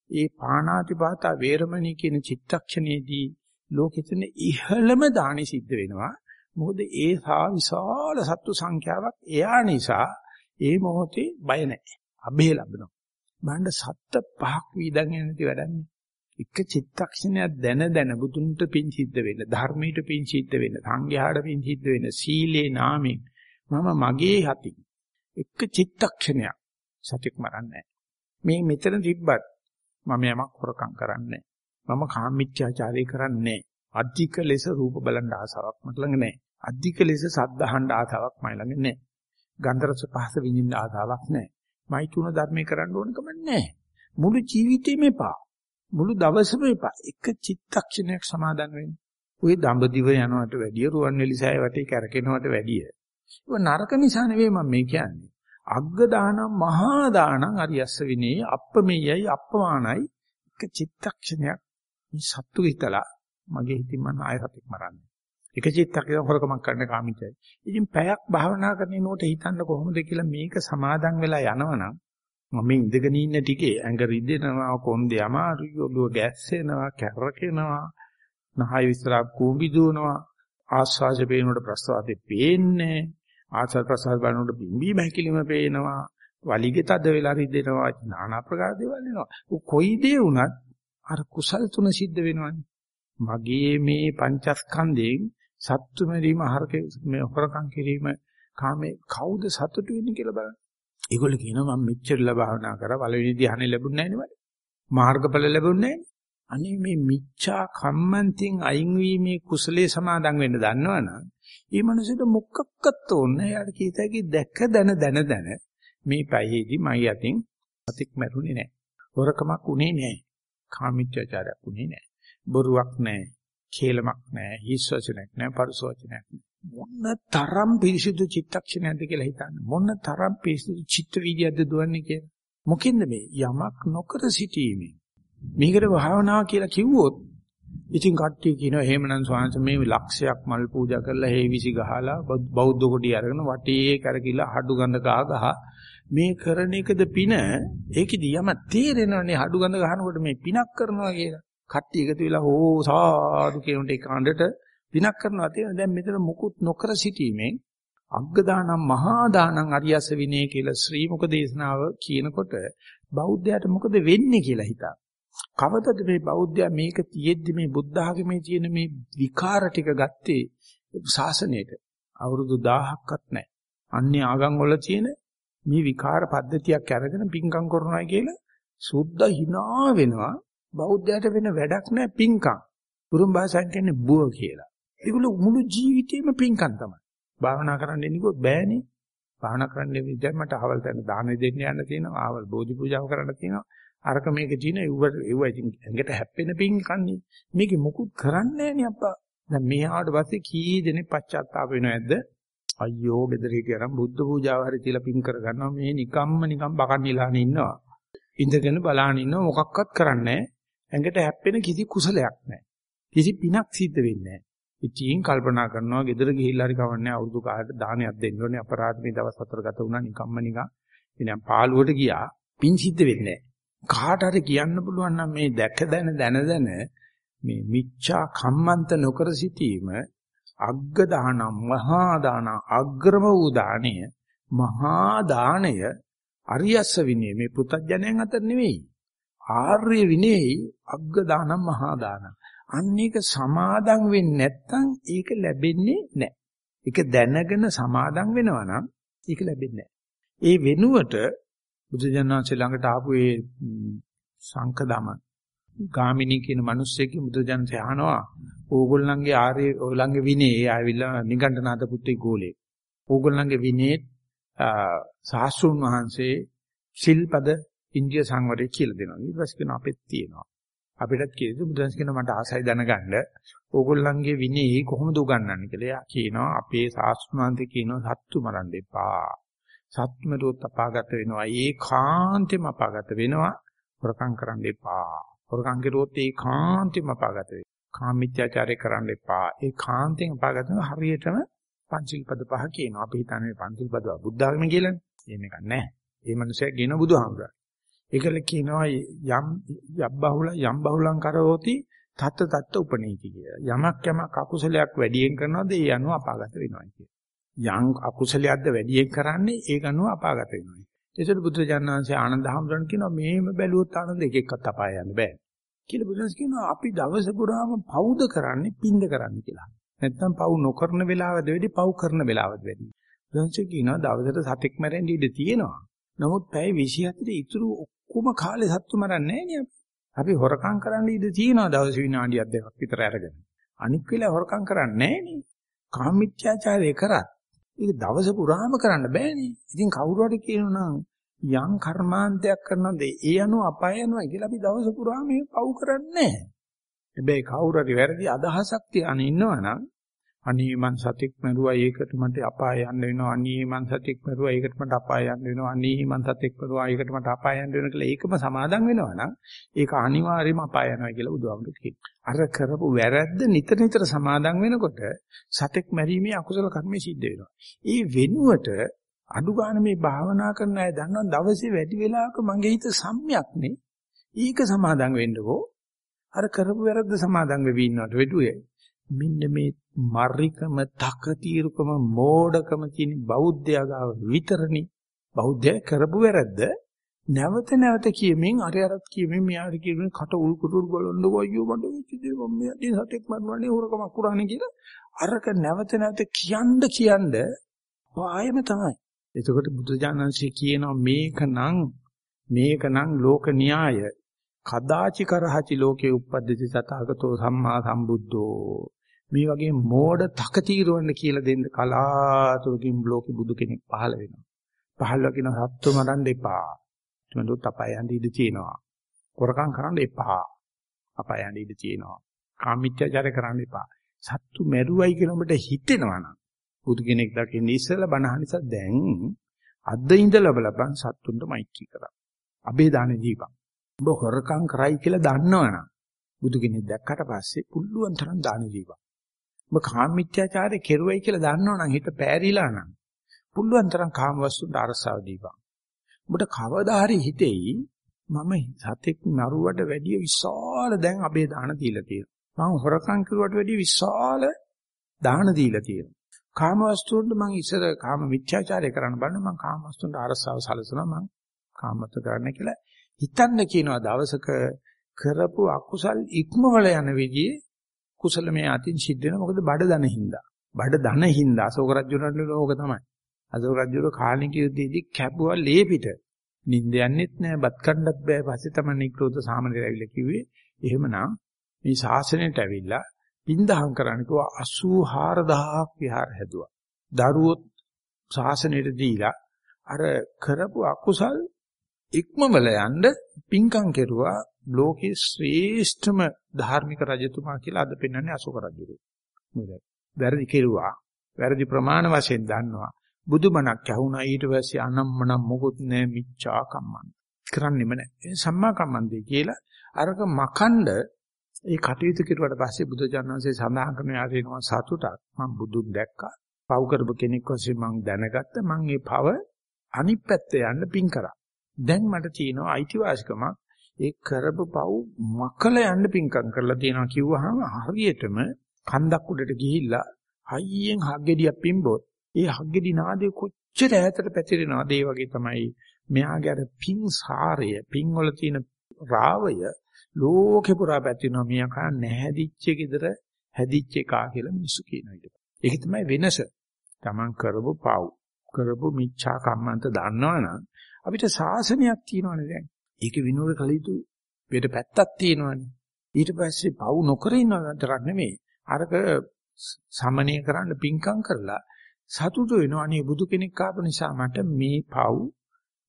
ඒ පාණාතිපාතා වේරමණී කියන චිත්තක්ෂණයේදී ලෝකෙතන ඉහළම දානි සිද්ධ වෙනවා. මොකද ඒ සා විශාල සත්තු සංඛ්‍යාවක් එයා නිසා ඒ මොහොතේ බය නැහැ. අබේ ලැබෙනවා. බණ්ඩ සත්ත පහක් වීදන් නැති වැඩන්නේ. එක චිත්තක්ෂණයක් දැන දැන බුදුන්ට පින් සිද්ධ වෙන්න, ධර්මයට පින් සිද්ධ වෙන්න, සංඝයාට පින් සිද්ධ වෙන්න, සීලේ නාමයෙන් මම මගේ හති එක චිත්තක්ෂණයක් සත්‍යක් මරන්නේ මේ මෙතන තිබ්බත් මම යමක් හොරකම් කරන්නේ මම කාමීත්‍යාචාරය කරන්නේ අධික ලෙස රූප බලන්න ආසාවක් මට ළඟ නැහැ. අධික ලෙස සද්ද අහන්න ආසාවක් මයි ළඟ නැහැ. ගන්ධ රස පහස විඳින්න ආසාවක් නැහැ. මයි තුන ධර්මේ කරන්න ඕනකම නැහැ. මුළු ජීවිතේම එපා. මුළු දවසම එපා. එක චිත්තක්ෂණයක් සමාදන් වෙන්න. ওই දඹදිව යනවට වැඩිය රුවන්වැලි සෑය වටේ කැරකෙනවට වැඩිය. ඒක නරක නිසා නෙවෙයි මම මේ කියන්නේ. අග්ග දානම් මහා දානම් අරියස්ස විනේ අප්පමෙයයි අප්පමානයි එක චිත්තක්ෂණයක් මේ සත්තු හිතලා මගේ හිතින් මම ආය සතෙක් මරන්නේ. එක චිත්තක්ෂණයක් හොරකමක් කරන්න කාමිතයි. ඉතින් පැයක් භාවනා කරනකොට හිතන්න කොහොමද කියලා මේක සමාදන් වෙලා යනවනම් මම මේ ඉඳගෙන ඉන්න ටිකේ ඇඟ රිදෙනවා කොන්දේ අමාරුයි ඔළුව ගැස්සෙනවා කැරකෙනවා නහය විස්තරක් කූඹි දුවනවා. ආස්වාද පේනකොට ප්‍රස්වාදේ පේන්නේ ආසල් ප්‍රසාර බලනකොට බිම්බි මහකිලිම පේනවා. වලිගෙ තද වෙලා රිදෙනවා. নানা ප්‍රකාර දේවල් එනවා කොයි දේ වුණත් අර කුසල් තුන සිද්ධ වෙනවනේ. මගේ මේ පංචස්කන්ධයෙන් සත්තු මෙරීම හරකේ මේ හොරකම් කිරීම කාමේ කවුද සතුටු වෙන්නේ කියලා බලන්න. ඒගොල්ලෝ කියනවා මම මෙච්චර ලබාවනා කරා පළවෙනි ධ්‍යානෙ ලැබුණ නැහැ නේ මාර්ගඵල ලැබුණ අනේ මේ මිච්ඡා කම්මන්තින් අයින් වීමේ කුසලයේ සමාදන් වෙන්න දන්නවනම් ඒ මනුස්සයට මොකක්වත් ඕනේ එයාට කීතයි දැක දන දන දන මේ පැයේදී මයි අතින් අතික් මැරුණේ නැහැ. හොරකමක් උනේ නැහැ. කාමීත්‍යචාරයක් උනේ නැහැ. බොරුවක් නැහැ. කේලමක් නැහැ. හිස් වචනයක් නැහැ. පරුස වචනයක් නැහැ. මොන තරම් පිරිසිදු චිත්තක්ෂණයක්ද කියලා හිතන්න. මොන තරම් පිරිසිදු චිත්ත වීදියක්ද දුවන්නේ කියලා. මොකෙන්ද මේ යමක් නොකර සිටීමේ. මේකට භාවනාව කියලා කිව්වොත් ඉතින් කට්ටිය කියනවා එහෙමනම් ස්වාමීන් මේ ලක්ෂයක් මල් පූජා කරලා හේවිසි ගහලා බෞද්ධ කොටි අරගෙන වටේ කරකිලා හඩු ගඳ ගහ ගහ මේ කරන එකද පින ඒකෙදි යම තේරෙනවනේ හඩු ගඳ ගහනකොට මේ පිනක් කරනවා කියලා. කට්ටිය එකතු වෙලා හෝ සාදු කියනට ඒ කාණ්ඩට පිනක් කරනවා තියෙන දැන් මෙතන මුකුත් නොකර සිටීමෙන් අග්ග දානම් මහා දානම් අරියස විනය කියලා ශ්‍රී මුක දේශනාව කියනකොට බෞද්ධයාට මොකද වෙන්නේ කියලා හිතා. කවදද මේ බෞද්ධයා මේක තියෙද්දි මේ බුද්ධ ආගමේ තියෙන මේ විකාර ටික ගත්තේ ශාසනයට අවුරුදු 1000ක්වත් නැහැ. අන්නේ ආගම් වල තියෙන මේ විකාර පද්ධතියක් අරගෙන පිංකම් කරනවා කියලා සුද්ධ hina වෙනවා. බෞද්ධයාට වෙන වැඩක් නැහැ පිංකම්. පුරුම් භාෂාවෙන් කියන්නේ බුව කියලා. ඒගොල්ලෝ මුළු ජීවිතේම පිංකම් තමයි. භාවනා කරන්න එන්නකො බෑනේ. භාවනා කරන්න ඉතින් මට අවල් තැන දාන දෙන්න යන්න තියෙනවා. ආවල් බෝධි පූජාව කරන්න තියෙනවා. අරක මේක තියෙන ඒව ඒව ඉතින් ඇඟට හැප්පෙන පිංකන්නේ. මේකේ මුකුත් කරන්නේ නැහැ අප්පා. දැන් මේ ආවට පස්සේ කී දෙනෙක් පශ්චාත්තාප වෙනව ඇද්ද? අයියෝ ගෙදර හිටියනම් බුද්ධ පූජාව හරි තියලා පිං කරගන්නවා. මේ නිකම්ම නිකම් බකන් නිලානේ ඉන්නවා. ඉඳගෙන බලාන ඉන්නවා මොකක්වත් කරන්නේ ඇඟට හැප්පෙන කිසි කුසලයක් නැහැ. කිසි පිනක් සිද්ධ වෙන්නේ නැහැ. ඉතින් කල්පනා කරනවා ගෙදර ගිහිල්ලා හරි කවන්නේ අවුරුදු කාලෙට දානයක් දෙන්න ඕනේ. අපරාධ මේ දවස් හතර ගත වුණා. නිකම්ම නිකන් ඉතින් පාළුවට ගියා. පින් සිද්ධ වෙන්නේ කාට හරි කියන්න පුළුවන් නම් මේ දැක දැන දැන දැන මේ මිච්ඡා කම්මන්ත නොකර සිටීම අග්ග දානම් මහා දාන අග්‍රම වූ දාණය මහා දාණය අරියස්ස විනය මේ පුතඥයන් අතර නෙවෙයි. ආර්ය විනයයි අග්ග දානම් මහා දානම් අන්න ඒක සමාදන් වෙන්නේ නැත්නම් ඒක ලැබෙන්නේ නැහැ. ඒක දැනගෙන සමාදන් වෙනවා නම් ඒක ලැබෙන්නේ නැහැ. ඒ වෙනුවට බුදුජානනාංශ ළඟට ආපු ඒ සංකදම ගාමිනී කියන මිනිස්සෙක්ගේ බුදුජානක අහනවා ඕගොල්ලන්ගේ ආර්ය ඕගොල්ලන්ගේ විනේ ආවිල්ලා නිගණ්ඨනාත පුත්‍රේ ගෝලේ. ඕගොල්ලන්ගේ විනේ සාස්ෘන් වහන්සේ සිල්පද ඉන්දිය සංවරය කියලා දෙනවා. ඊට පස්සේ කියන අපෙත් තියෙනවා. අපිටත් කියේද බුදුන්ස් කියන මට ආසයි දැනගන්න ඕගොල්ලන්ගේ විනේ කොහොමද උගන්වන්නේ කියලා. එයා කියනවා අපේ ශාස්ත්‍රඥාන්ති කියනවා සත්තු මරන්න එපා. සත්මරුවත් අපාගත වෙනවා. ඒකාන්තෙම අපාගත වෙනවා. හොරකම් කරන්න එපා. හොරකම් කරුවොත් ඒකාන්තෙම අපාගත වෙනවා. කාමීත්‍යාචාරය කරන්න එපා. ඒකාන්තෙන් අපාගත වෙනවා. හරියටම පංචිල් පද පහ කියනවා. අපි හිතන්නේ පංචිල් පද බුද්ධ ආගම කියලානේ. එහෙම එකක් නැහැ. ඒ මනුස්සයා කියන බුදුහාමුදුරුවෝ. ඒකල කියනවා යම් යබ්බහුල යම් බහුලං කරෝති තත්ත තත්ත උපනීති කියලා. යමක් යමක් අකුසලයක් වැඩියෙන් කරනවාද ඒ අනුව අපාගත වෙනවා කියලා. යම් අකුසලයක්ද වැඩියෙන් කරන්නේ ඒක අනුව අපාගත වෙනවා. ඒසට බුදුජානනාංශය ආනන්ද හැමදෙරන් කියනවා මේම බැලුවොත් ආනන්ද එක එකක්වත් අපාය යන්න බෑ. කියලා බුදුන්ස් කියනවා අපි දවස පුරාම පවුද කරන්නේ පින්ද කරන්නේ කියලා. නැත්තම් පවු නොකරන වෙලාවද වැඩි පවු කරන වෙලාවද වැඩි. බුදුන්ස් කියනවා දවසට සතෙක් මැරෙන්න ඉඩ තියෙනවා. නමුත් පැය 24 ඉතුරු ඔක්කොම කාලේ සත්තු මරන්නේ නැහැ අපි හොරකම් කරන්න ඉඩ තියෙනවා දවස් විනාඩියක් දෙකක් විතර අරගෙන. අනික් වෙලාව හොරකම් කරන්නේ නැහැ නේ. කාමීත්‍යාචාරය කරත් ඒක දවස පුරාම කරන්න බෑනේ. ඉතින් කවුරු හරි කියනනම් යම් කර්මාන්තයක් කරනද ඒ අනුව අපාය යනවා කියලා අපි දවස පුරාම මේක පව් කරන්නේ නැහැ. හැබැයි කවුරු හරි වැරදි අදහසක් තියාගෙන ඉන්නවනම් අනේ මං සතෙක් මරුවා ඒකට මට අපාය යන්න වෙනවා අනේ මං සතෙක් මරුවා ඒකට මට අපාය යන්න වෙනවා අනේ මං සතෙක් මරුවා ඒකට මට අපාය යන්න වෙනවා කියලා ඒකම සමාදම් වෙනවා නම් ඒක අනිවාර්යයෙන්ම අපාය යනවා කියලා බුදුහාමුදුරු කියනවා. අර කරපු වැරද්ද නිතර නිතර සමාදම් වෙනකොට සතෙක් මැරීමේ අකුසල කර්මය සිද්ධ වෙනවා. ඒ වෙනුවට අඩු ගන්න මේ භාවනා කරන අය දන්නවා දවසේ වැඩි වෙලාවක මගේ හිත සම්්‍යක් නේ. ඒක සමාදම් වෙන්නකෝ. අර කරපු වැරද්ද සමාදම් වෙවි ඉන්නවට වෙඩුවේ. මෙන්න මේ මරිකම තකතිරුකම මෝඩකම තියෙන බෞද්ධයා ගාව විතරනේ. බෞද්ධය කරපු වැරද්ද නැවත නැවත කියමින් අර අරත් කියමින් මෙයාට කියමින් කට උල් කුටුල් බලන්නකෝ අයියෝ මට වෙච්ච දේ මම මෙයාදී සතෙක් මරනවානේ හොරකමක් කරානේ කියලා අරක නැවත නැවත කියන්න කියන්න පායම තමයි. එතකොට බුදුජානන්සේ කියනවා මේකනම් මේකනම් ලෝක න්‍යාය. කදාචි කරහචි ලෝකේ උප්පද්දති තථාගතෝ සම්මා සම්බුද්ධෝ. මේ වගේ මෝඩ තකතිරවන්න කියලා දෙන්න කලාතුරකින් ලෝකෙ බුදු කෙනෙක් පහළ වෙනවා. පහළ වෙන සත්තු මරන්න එපා. තුනදුත් අපාය යන්න ඉඩ තියෙනවා. කොරකම් කරන්න එපා. අපාය යන්න ඉඩ තියෙනවා. කාමීත්‍යචාර කරන්න එපා. සත්තු මැරුවයි කියලා ඔබට හිතෙනවා නම් බුදු කෙනෙක් දකින්න ඉස්සෙල්ලා බණ අහන නිසා දැන් අද ඉඳලා බලපන් සත්තුන්ට මෛත්‍රී කරා. අබේ දාන ජීවම්. ඔබ හොරකම් කරයි කියලා දන්නවනම් බුදු කෙනෙක් දැක්කට පස්සේ පුළුවන් තරම් දාන ජීවම්. ඔබ කාමීත්‍යාචාරේ කෙරුවයි කියලා දන්නවනම් හිත පෑරිලා නම් පුළුවන් තරම් කාම වස්තුන්ට අරසාව දීපන්. ඔබට කවදා හරි හිතෙයි මම සතෙක් මරුවට වැඩිය විශාල දැන් අබේ දාන දීලා තියෙනවා. මම හොරකම් කරුවට වැඩිය විශාල දාන දීලා තියෙනවා. කාම වස්තුන්ට මම ඉස්සර කාම මිත්‍යාචාරය කරන්න බන්න මම කාම වස්තුන්ට අරසාව සලසනවා මම කාමත කරන්න කියලා හිතන්න කියනවා දවසක කරපු අකුසල් ඉක්මවල යන විදිහේ කුසල මේ අතින් සිද්ධ වෙනවා. මොකද බඩ දන හින්දා. බඩ දන හින්දා. අශෝක රජුණන්ට ඕක තමයි. අශෝක රජුර කාලික යුද්ධයේදී කැපුවා ලේපිට. නිින්ද යන්නෙත් නෑ බත් කන්නත් බෑ. පස්සේ තමයි නික්‍රෝධ සාමණේර ඇවිල්ලා කිව්වේ. එහෙමනම් මේ ශාසනයට ඇවිල්ලා පින්දහම් කරන්න කිව්වා 84000ක් විහාර හැදුවා. දරුවොත් ශාසනයට දීලා අර කරපු අකුසල් ඉක්මවල යන්න පින්කම් කෙරුවා ලෝකේ ශ්‍රේෂ්ඨම ධාර්මික රජතුමා කියලා අද පෙන්වන්නේ අශෝක රජුරු. මොකද වැරදි කෙරුවා. වැරදි ප්‍රමාණ වශයෙන් දන්නවා. බුදුබණක් ඇහුණා ඊට පස්සේ අනම්මනම් මොකුත් නෑ මිච්ඡා කම්මන්ත. කරන්නෙම නෑ. ඒ සම්මා කම්මන්තේ කියලා අරක මකණ්ඩ ඒ කටයුතු කෙරුවට පස්සේ බුදුජානනාංශයේ සඳහන් කරන යාරිනවා සතුටක්. මම බුදුන් දැක්කා. පව් කරපු කෙනෙක් වශයෙන් මම දැනගත්ත මම මේ පව අනිත් පැත්තේ යන්න පින් කරා. දැන් මට තියෙනවා අයිතිවාසිකමක් ඒ කරපු පව් මකල යන්න පින්කම් කරලා තියෙනවා කිව්වහම හරියටම කන්දක් උඩට ගිහිල්ලා හයියෙන් හග්ගෙඩියක් පිම්බොත් ඒ හග්ගෙඩි නාදේ කොච්චර ඈතට පැතිරෙනවද ඒ වගේ තමයි මෙයාගේ අර පින් සාරය පින් වල තියෙන රාවය ලෝකේ පුරා පැතිරෙනවා මෙයා නැහැදිච්ච gedර හැදිච්ච එකා කියලා මිනිස්සු කියනවා ඊට. ඒක තමයි වෙනස. Taman කරපු පව් කරපු මිච්ඡා කම්මන්ත දන්නවනම් අපිට සාසනයක් තියෙනවනේ දැන්. ඒක විනෝද කළ යුතු වෙද පැත්තක් තියෙනවනේ. ඊට පස්සේ පව් නොකර ඉන්නවතරක් නෙමෙයි. අරක සමනය කරන්න පිංකම් කරලා සතුටු වෙනවා අනේ බුදු කෙනෙක් ආපු නිසා මට මේ පව්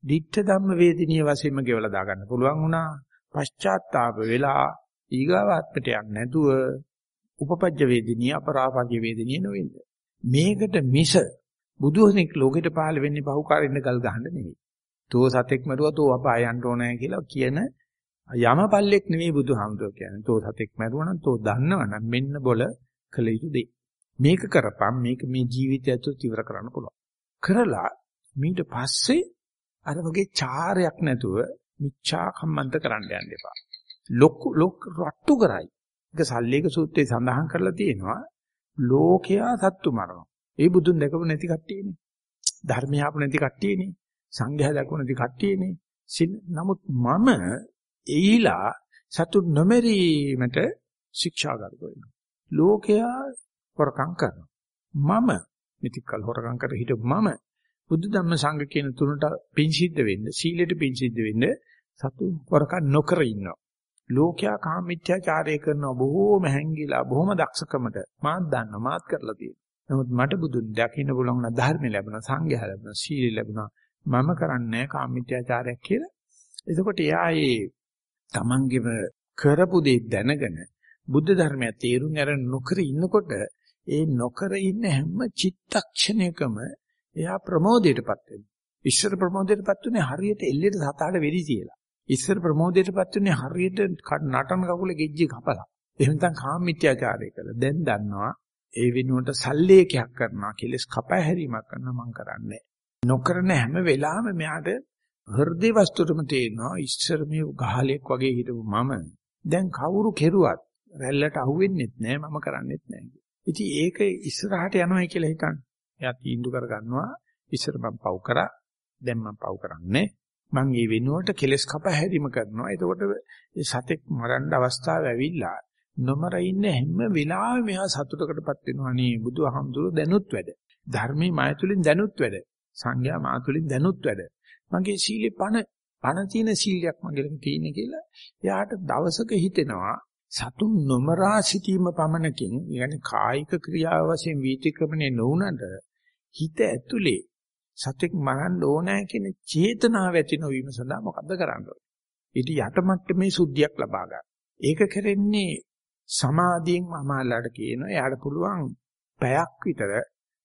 ditta ධම්ම වේදිනිය වශයෙන්ම ගෙවලා දාගන්න පුළුවන් වුණා. පශ්චාත්තාප වෙලා ඊගාවාත්මට යන්නේ නැතුව උපපජ්ජ වේදිනිය අපරාපජ්ජ වේදිනිය නොවෙන්න. මේකට මිස බුදුහෙනෙක් ලෝකෙට පහළ වෙන්නේ පහුකාරින්න ගල් ගහන්න නෙවෙයි. තෝ සතෙක් මරුවා තෝ අපාය යන්න ඕනෑ කියලා කියන යමපල්ලෙක් නෙවෙයි බුදුහාමුදුරුවෝ කියන්නේ. තෝ සතෙක් මරුවා නම් තෝ දන්නවනම් මෙන්න බොල කළ යුතු දෙයි. මේක කරපම් මේක මේ ජීවිතය ඇතුළත ඉවර කරන්න පුළුවන්. කරලා ඊට පස්සේ අර වගේ චාරයක් නැතුව මිච්ඡා කම්මන්ත කරන්න යන්න එපා. ලොකු ලොක් රට්ටු කරයි. ඒක සල්ලේක සූත්‍රයේ සඳහන් කරලා තියෙනවා. ලෝකයා සත්තු මරනවා. ඒ බුදුන් දැකපු නැති කට්ටියනේ. ධර්මය ආපු නැති කට්ටියනේ. සංඝයා දැකපු නැති කට්ටියනේ. නමුත් මම එයිලා සතු නොමරීමට ශික්ෂා ගන්න වෙනවා. ලෝකයා හොරකම් කරනවා. මම මිතිකල් හොරකම් කර හිටපු මම බුදු ධම්ම සංඝ කියන තුනට පින් සිද්ධ වෙන්න, සීලෙට පින් සිද්ධ වෙන්න සතු වරක නොකර ඉන්නවා. ලෝකයා කාමීත්‍යාචාරය කරන බොහෝම හැංගිලා බොහොම දක්ෂකමට මාත් දන්නවා මාත් කරලා තියෙනවා. නමුත් මට බුදුන් දකින්න පුළුවන් ධර්ම ලැබුණා, සංඝය ලැබුණා, සීල ලැබුණා. මම කරන්නේ කාමීත්‍යාචාරයක් කියලා. එතකොට එයා ඒ තමන්ගේම කරපු දේ දැනගෙන බුද්ධ ධර්මය තේරුම් අරන් නොකර ඉන්නකොට ඒ නොකර ඉන්න හැම චිත්තක්ෂණයකම එයා ප්‍රමෝදයටපත් වෙනවා. ඉස්සර ප්‍රමෝදයටපත් උනේ හරියට එල්ලේට සතාට වෙඩි තියලා. ඉස්සර ප්‍රමෝදයටපත් උනේ හරියට නටන කකුල ගෙජ්ජි කපලා. එහෙම නැත්නම් කාමීත්‍යාචාරය කළා. දැන් දන්නවා ඒ වෙනුවට සල්ලේකයක් කරනවා කෙලස් කපා හැරීමක් කරනවා මං කරන්නේ. නොකරන හැම වෙලාවෙම මෙයාට හෘදේ වස්තුරම තේරෙනවා ඉස්සර මේ ගහලෙක් වගේ හිටපු මම දැන් කවුරු කෙරුවත් රැල්ලට අහුවෙන්නෙත් නෑ මම කරන්නෙත් නෑ. ඉතින් ඒක ඉස්සරහට යනවායි කියලා හිතන්න. එයා තීන්දුව කරගන්නවා ඉස්සර මම පව් කරා දැන් මම පව් කරන්නේ මං ඒ වෙනුවට කෙලස් කප හැරීම කරනවා. එතකොට ඒ සතෙක් මරන්න අවස්ථාව ඇවිල්ලා නොමර ඉන්න හැම වෙලාවෙම මෙහා සතුටකටපත් වෙනවා නේ බුදුහාමුදුරුවෝ දැනුත් වැඩ. ධර්මයේ මාය තුලින් දැනුත් වැඩ. සංඝයා මාතුලින් දැනුත් වැඩ. මගේ සීලේ පණ පණ තියෙන සීලයක් මගේ ළඟ තියෙන කියලා එයාට දවසක හිතෙනවා සතුන් නොමරා සිටීම පමණකින් කියන්නේ කායික ක්‍රියාව වශයෙන් වීතික්‍රමණය නොවුනට හිත ඇතුලේ සතෙක් මරන්න ඕනෑ කියන චේතනාව ඇති නොවීම සඳහා මොකද්ද කරන්න ඕනේ? ඊට යටමත් මේ සුද්ධියක් ලබා ගන්න. ඒක කරෙන්නේ සමාධියෙන් මමලාට කියනවා එයාට පුළුවන් පැයක් විතර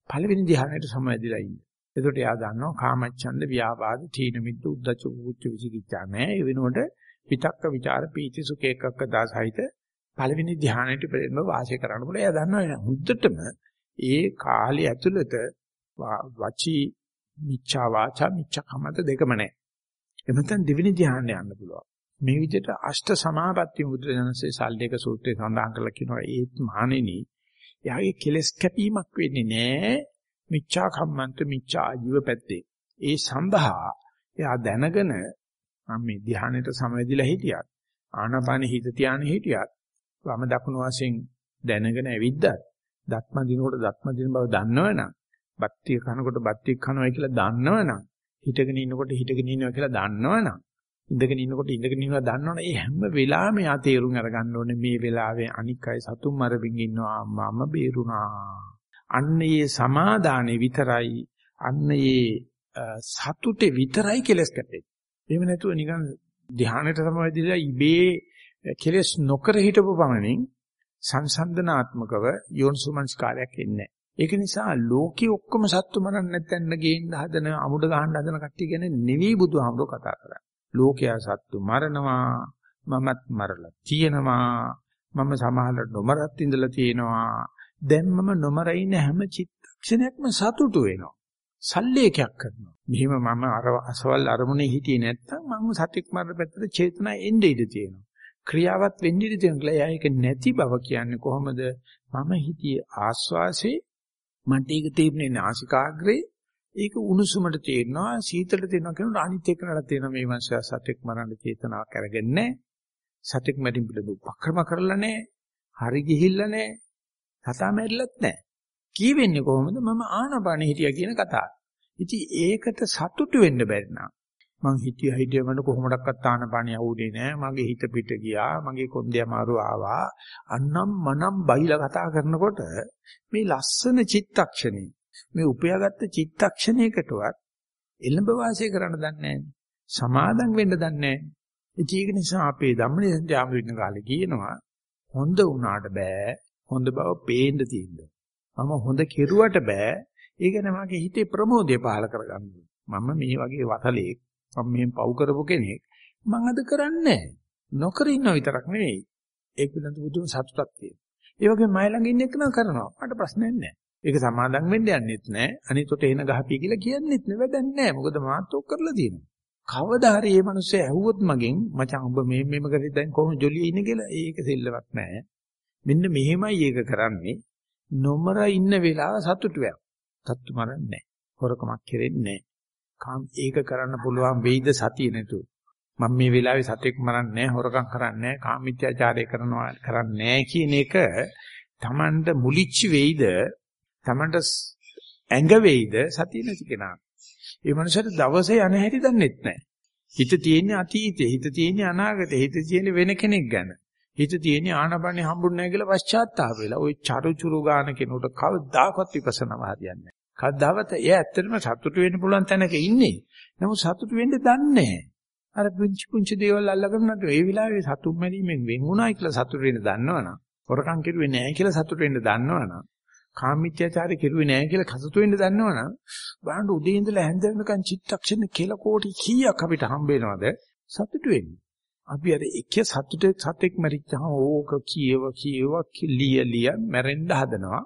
පළවෙනි ධ්‍යානයට සමවැදිලා ඉන්න. එතකොට එයා දන්නවා කාමච්ඡන්ද ව්‍යාපාද තීන මිද්ද උද්ධච්ච කුච්ච විචිකිච්ඡා නෑ. ඒ වෙනුවට විතක්ක ਵਿਚාර පීති සුඛ එකක්ක දාසහිත පළවෙනි ධ්‍යානයට පෙරෙන්න වාසය කරන්න පුළුවන්. එයා දන්නවා හුද්දටම ඒ කාලේ ඇතුළත වචී මිච්ඡා වාචා මිච්ඡා කමත දෙකම නැහැ. එමෙතන දෙවෙනි ධ්‍යානෙ යන්න පුළුවන්. මේ විදිහට අෂ්ට සමාපatti මුද්‍රජනසේ සල්ලේක සූත්‍රයේ සඳහන් කරලා කියනවා ඒත් මහණෙනි එයාගේ කෙලස් කැපීමක් වෙන්නේ නැහැ මිච්ඡා කම්මන්ත මිච්ඡා ජීව පැත්තේ. ඒ සඳහා එයා දැනගෙන මම මේ ධ්‍යානෙට සමවැදිලා හිටියත් ආනාපාන හිත තියාන හිටියත් වම දකුණු වශයෙන් දැනගෙන ඇවිද්දත් දත්ම දිනකොට දත්ම දින බව දන්නවනම් බත්තිය කනකොට බත්තිය කනවා කියලා දන්නවනම් හිටගෙන ඉන්නකොට හිටගෙන ඉන්නවා කියලා දන්නවනම් ඉඳගෙන ඉන්නකොට ඉඳගෙන ඉන්නවා දන්නවනේ ඒ හැම වෙලාවෙම යා තේරුම් අරගන්න ඕනේ මේ වෙලාවේ අනික් අය සතුම් මරමින් ඉන්නවා මම බේරුණා අන්න ඒ සමාදානේ විතරයි අන්න ඒ සතුටේ විතරයි කෙලස් කැපෙන්නේ. එහෙම නැතුව නිකන් ධානයට සමවැදිලා ඉබේ කෙලස් නොකර හිටපු පමණින් සංසන්දනාත්මකව යෝනිසුමංස්කාරයක් එන්නේ ඒක නිසා ලෝකේ ඔක්කොම සත්තු මරන්න නැත්නම් ගේන්න හදන අමුඩ ගහන්න හදන කට්ටිය ගැන නෙවෙයි බුදුහාමුදුරුවෝ කතා කරන්නේ. ලෝකයා සත්තු මරනවා මමත් මරලා තියෙනවා මම සමහරට නොමරත් ඉඳලා තියෙනවා. දැන් මම නොමර ඉන්න හැම චිත්තක්ෂණයක්ම සතුටු වෙනවා. සල්ලේකයක් කරනවා. මෙහිම මම අර අසවල් අරමුණේ හිටියේ නැත්තම් මම සත්‍යක් මරන පැත්තට චේතනා එන්නේ ඉඳී තියෙනවා. ක්‍රියාවත් වෙන්නේ ඉඳී තියෙනවා. එයා ඒක නැති බව කියන්නේ කොහොමද? මම හිතියේ ආස්වාසේ මන්ට ඒක තේරෙන්නේ නාසිකාග්‍රේ ඒක උණුසුමට තේරෙනවා සීතලට තේරෙනවා කියනකොට අනිත් එකකට තේරෙනවා මේ මනුස්සයා සතෙක් මරන්න චේතනාවක් අරගෙන සතෙක් මැරින් පිළිද උපක්‍රම කරලා නැහැ හරි ගිහිල්ලා නැහැ සතා මැරිලත් නැහැ. කියවෙන්නේ කොහොමද? මම ආනපාන හිටියා කියන කතාව. ඉතින් ඒකට සතුටු වෙන්න බැරි නම් මං හිතියා හිටියා මට කොහොමඩක්වත් ආනපාන යවුනේ නැහැ. මගේ හිත පිට ගියා. මගේ කොන්දේ අමාරු ආවා. අන්නම් මනම් බයිලා කතා කරනකොට මේ ලස්සන චිත්තක්ෂණේ මේ උපයාගත්ත චිත්තක්ෂණයකටවත් එළඹ වාසය කරන්න දන්නේ නැහැ. සමාදම් වෙන්න දන්නේ නැහැ. ඒක නිසා අපේ ධම්මනිසන්ති ආමු ඉන්න කාලේ කියනවා හොඳ වුණාට බෑ. හොඳ බව පේන්න තියෙනවා. මම හොඳ කෙරුවට බෑ. ඒක නමගේ හිතේ ප්‍රමෝදය පහල කරගන්න මම මේ වගේ වතලේ මම මෙහෙම පව් කරපු කෙනෙක් මම අද කරන්නේ නොකර ඉන්න විතරක් නෙවෙයි. ඒක පිළිබඳ බුදුන් සතුටක් තියෙනවා. ඒ වගේ මයි ළඟ ඉන්න එක නම් කරනවා. මට ප්‍රශ්නයක් නැහැ. ඒක සමාදම් වෙන්න යන්නෙත් නැහැ. අනිතොට එන ගහපී කියලා කියන්නෙත් නෙවෙයි වැඩක් නැහැ. මොකද මාත් ඔක් කරලා තියෙනවා. කවදා හරි මේ මිනිස්සු ඇහුවොත් මගෙන් මචං ඔබ මේ මෙහෙම කරේ දැන් කොහොම ජොලියේ ඉන්නේ කියලා. ඒක සෙල්ලමක් නැහැ. මෙන්න මෙහෙමයි ඒක කරන්නේ නොමර ඉන්න වෙලාව සතුටු වෙනවා සතුටු මරන්නේ නැහැ හොරකමක් කෙරෙන්නේ නැහැ කාම් ඒක කරන්න පුළුවන් වෙයිද සතිය නැතු. මම මේ වෙලාවේ සතෙක් මරන්නේ නැහැ, හොරකම් කරන්නේ නැහැ, කාමීත්‍යාචාරය කරනවා කරන්නේ නැහැ කියන එක Tamanට මුලිච්ච වෙයිද, Tamanට ඇඟ වෙයිද සතිය නැති කෙනා. ඒ මනුස්සයාට දවසේ යන හැටි දන්නෙත් නැහැ. හිත තියෙන්නේ අතීතේ, හිත තියෙන්නේ අනාගතේ, හිත තියෙන්නේ වෙන කෙනෙක් ගැන. හිත තියෙන්නේ ආනපනේ හම්බුනේ නැහැ කියලා පශ්චාත්තාප වෙලා. ওই චරුචුරු ගාන කෙනෙකුට කවදාකවත් විපස්සනාව හරියන්නේ නැහැ. කවදාවත් එයා ඇත්තටම සතුටු වෙන්න පුළුවන් තැනක ඉන්නේ. නමුත් සතුටු වෙන්න දන්නේ අර පුංචි පුංචි දේවල් අල්ලගෙන නැතු ඒ වෙලාවේ සතුටු මැරීමෙන් වෙන් වුණායි කියලා සතුටු වෙන්න දන්නවනම්, හොරකම් කෙරුවේ නැහැ කියලා සතුටු වෙන්න දන්නවනම්, කාමීත්‍යචාරය කෙරුවේ නැහැ කියලා සතුටු වෙන්න දන්නවනම්, බලන්න උදේ ඉඳලා හැන්ද වෙනකන් චිත්තක්ෂණ කියලා කෝටි කීයක් අපිට හම්බ වෙනවද සතුටු වෙන්නේ. අපි අර එක සතුටේ සතෙක් මරිච්චාම ඕක කියව කියව ලිය ලිය මැරෙන්න හදනවා.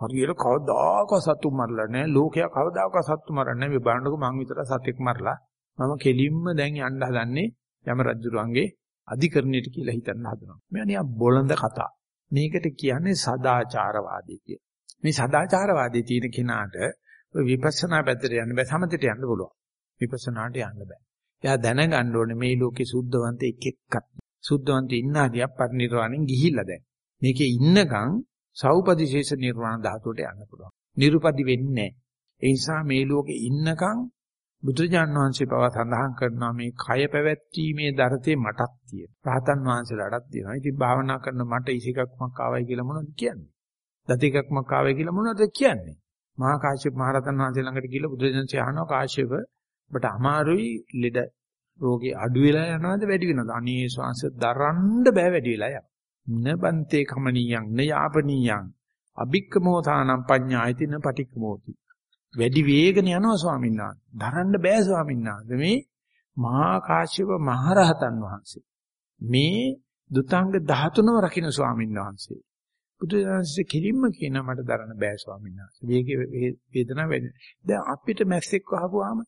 හරියට කවදාකවත් සතු මරලා නැහැ. ලෝකයා කවදාකවත් සතු මරන්නේ නැහැ. මේ බලන්නකො මං විතර සතෙක් මරලා මම කෙලින්ම දැන් යන්න හදන්නේ යම රජුරුවන්ගේ අධිකරණයට කියලා හිතන්න හදනවා. මේ නිකන් බොළඳ කතා. මේකට කියන්නේ සදාචාරවාදී කිය. මේ සදාචාරවාදී තියෙන කෙනාට ඔය විපස්සනා පැත්තට යන්න බෑ සමතට යන්න පුළුවන්. විපස්සනාට යන්න බෑ. එයා දැනගන්න ඕනේ මේ ලෝකේ සුද්ධවන්ත එක් එක්කක්. සුද්ධවන්ත ඉන්න හරියක් පරිනිර්වාණයෙන් ගිහිල්ලා දැන්. මේකේ ඉන්නකම් සෞපදිශේෂ නිර්වාණ ධාතුවට යන්න පුළුවන්. නිරුපදි වෙන්නේ නැහැ. ඒ නිසා මේ ලෝකේ ඉන්නකම් බුදුරජාන් වහන්සේ පවා සඳහන් කරනවා මේ කය පැවැත්ීමේ දරතේ මටත් තියෙන. රහතන් වහන්සේලාටත් තියෙනවා. ඉතින් භාවනා කරන මට ඉසිකක්මක් ආවයි කියලා මොනවද කියන්නේ? දතිකක්මක් ආවයි කියලා මොනවද කියන්නේ? මහා කාශ්‍යප මහ රහතන් වහන්සේ ළඟට ගිහලා බුදුරජාන්සේ අහනවා කාශ්‍යප ඔබට අමාරුයි ලෙඩ රෝගේ අඩු වෙලා යනවද වැඩි වෙනවද? අනේ ශ්වාස දරන්න බෑ වැඩි වෙලා යනවා. නබන්තේ කමනියං නයාපනියං අභික්කමෝතානම් පඤ්ඤායතින පටික්කමෝති. වැඩි වේගන යනවා ස්වාමීන් වහන්සේ. දරන්න බෑ ස්වාමීන් වහන්සේ. මේ මහා කාශ්‍යප මහරහතන් වහන්සේ. මේ දුතාංග 13ව රකින්න ස්වාමීන් වහන්සේ. බුදුදහමේ කිලින්ම කියන මට දරන්න බෑ ස්වාමීන් වහන්සේ. වේගේ වේදනාව වැඩි. දැන් අපිට මැස්සෙක් වහපුවාම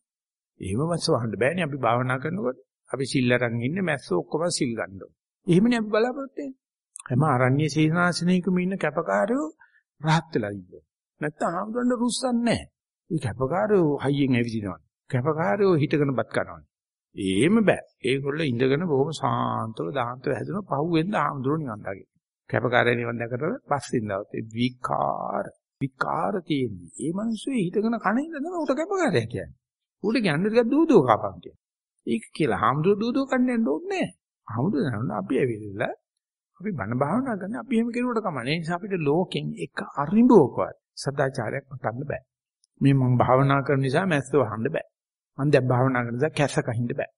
එහෙම මැස්ස වහන්න බෑනේ අපි භාවනා කරනකොට. අපි සිල් අරන් ඉන්නේ මැස්ස ඔක්කොම සිල් ගන්නවා. එහෙමනේ අපි බලාපොරොත්තු වෙන්නේ. හැම අරණ්‍ය සීනාසනයකම ඉන්න කැපකාරයෝ රහත් වෙලා ඉන්නවා. නැත්තම් ආමුදුරන්ට රුස්සන්නේ නැහැ. මේ කැපකාරයෝ හයියෙන් ඇවිදිනවා. කැපකාරයෝ හිටගෙන බත් කරනවා. එහෙම බෑ. ඒගොල්ලෝ ඉඳගෙන බොහොම සාන්තව දාන්තව හැදෙන පහුවෙන්ද ආමුදුර නිවන් දකින්න. කැපකාරය නිවන් දැකතර පස්සින් දවස් ඒ විකාර විකාර තියෙන්නේ. ඒ මිනිස්සු හිටගෙන කණ ඉඳ තමයි උට කැපකාරය කියන්නේ. උට කියන්නේ ටිකක් දූදෝ කපන් කියන්නේ. ඒක කියලා ආමුදුර දූදෝ කන්නේ යන්න ඕනේ නැහැ. ආමුදුර අපි ඇවිල්ලා අපි බණ භාවනා කරන අපි එහෙම කෙරුවට කමන්නේ. ඒ නිසා අපිට ලෝකෙන් එක අරිඹුවකවත් සදාචාරයක් පතන්න බෑ. මේ මම භාවනා කරන නිසා මැස්ස වහන්න බෑ. මම දැන් භාවනා කරන නිසා කැස කහින්න බෑ.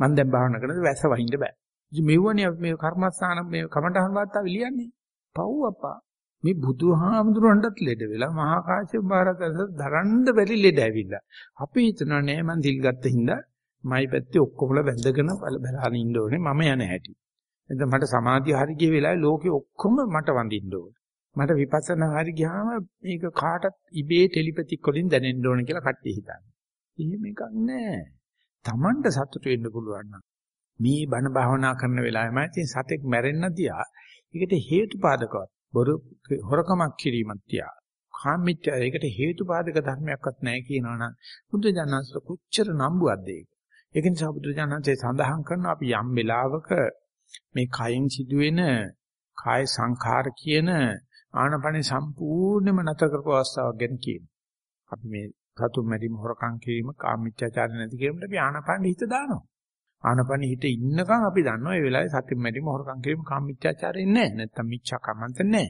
මම දැන් භාවනා කරන නිසා වැස වහින්න බෑ. ඉතින් මෙව්වනේ අපි මේ කර්මස්ථාන මේ කමඨහන් වාර්තාව ලියන්නේ. පව් අප්පා. මේ බුදුහාමුදුරන්ටත් ලෙඩ වෙලා මහා කාශ්‍යප මහරහතන් දරන්න බැරි ලෙඩ ඇවිල්ලා. අපි හිතනවා නෑ මං දිල් ගත්ත හින්දා මයි පැත්තේ ඔක්කොමල වැඳගෙන බලහන් ඉන්න ඕනේ මම යන හැටි. එතන මට සමාධිය හරි ගිය වෙලාවේ ලෝකෙ ඔක්කොම මට වඳින්න ඕනේ. මට විපස්සනා හරි ගියාම මේක කාටත් ඉබේ ටෙලිපැතික් වලින් දැනෙන්න ඕනේ කියලා කට්ටිය හිතන්නේ. එහෙම එකක් නෑ. Tamanට සතුට වෙන්න පුළුවන් නම් මේ බණ භාවනා කරන වෙලාවෙම ඉතින් සතෙක් මැරෙන්න තියා ඒකට හේතුපාදකවත් බොරු හොරකමක් කිරීමක් තියා කාමීත්‍ය ඒකට හේතුපාදක ධර්මයක්වත් නැහැ කියනවනම් බුදු දනස්ස කොච්චර නම්බුවක්ද ඒක. ඒක නිසා බුදු දනස්සේ සඳහන් කරනවා අපි යම් වෙලාවක මේ කයෙන් සිදුවෙන කාය සංඛාර කියන ආනපනේ සම්පූර්ණයෙන්ම නැතර කරපු අවස්ථාවක් ගැන කියනවා. අපි මේ සතුම් මැරීම හොරකම් කිරීම කාමීත්‍යාචාර නැති කිරීමට අපි ආනපනේ හිත දානවා. ආනපනේ හිත ඉන්නකම් අපි දන්නවා ඒ වෙලාවේ සතුම් මැරීම හොරකම් කිරීම කාමීත්‍යාචාරය නැහැ. නැත්තම් මිච්ඡා කමන්ත නැහැ.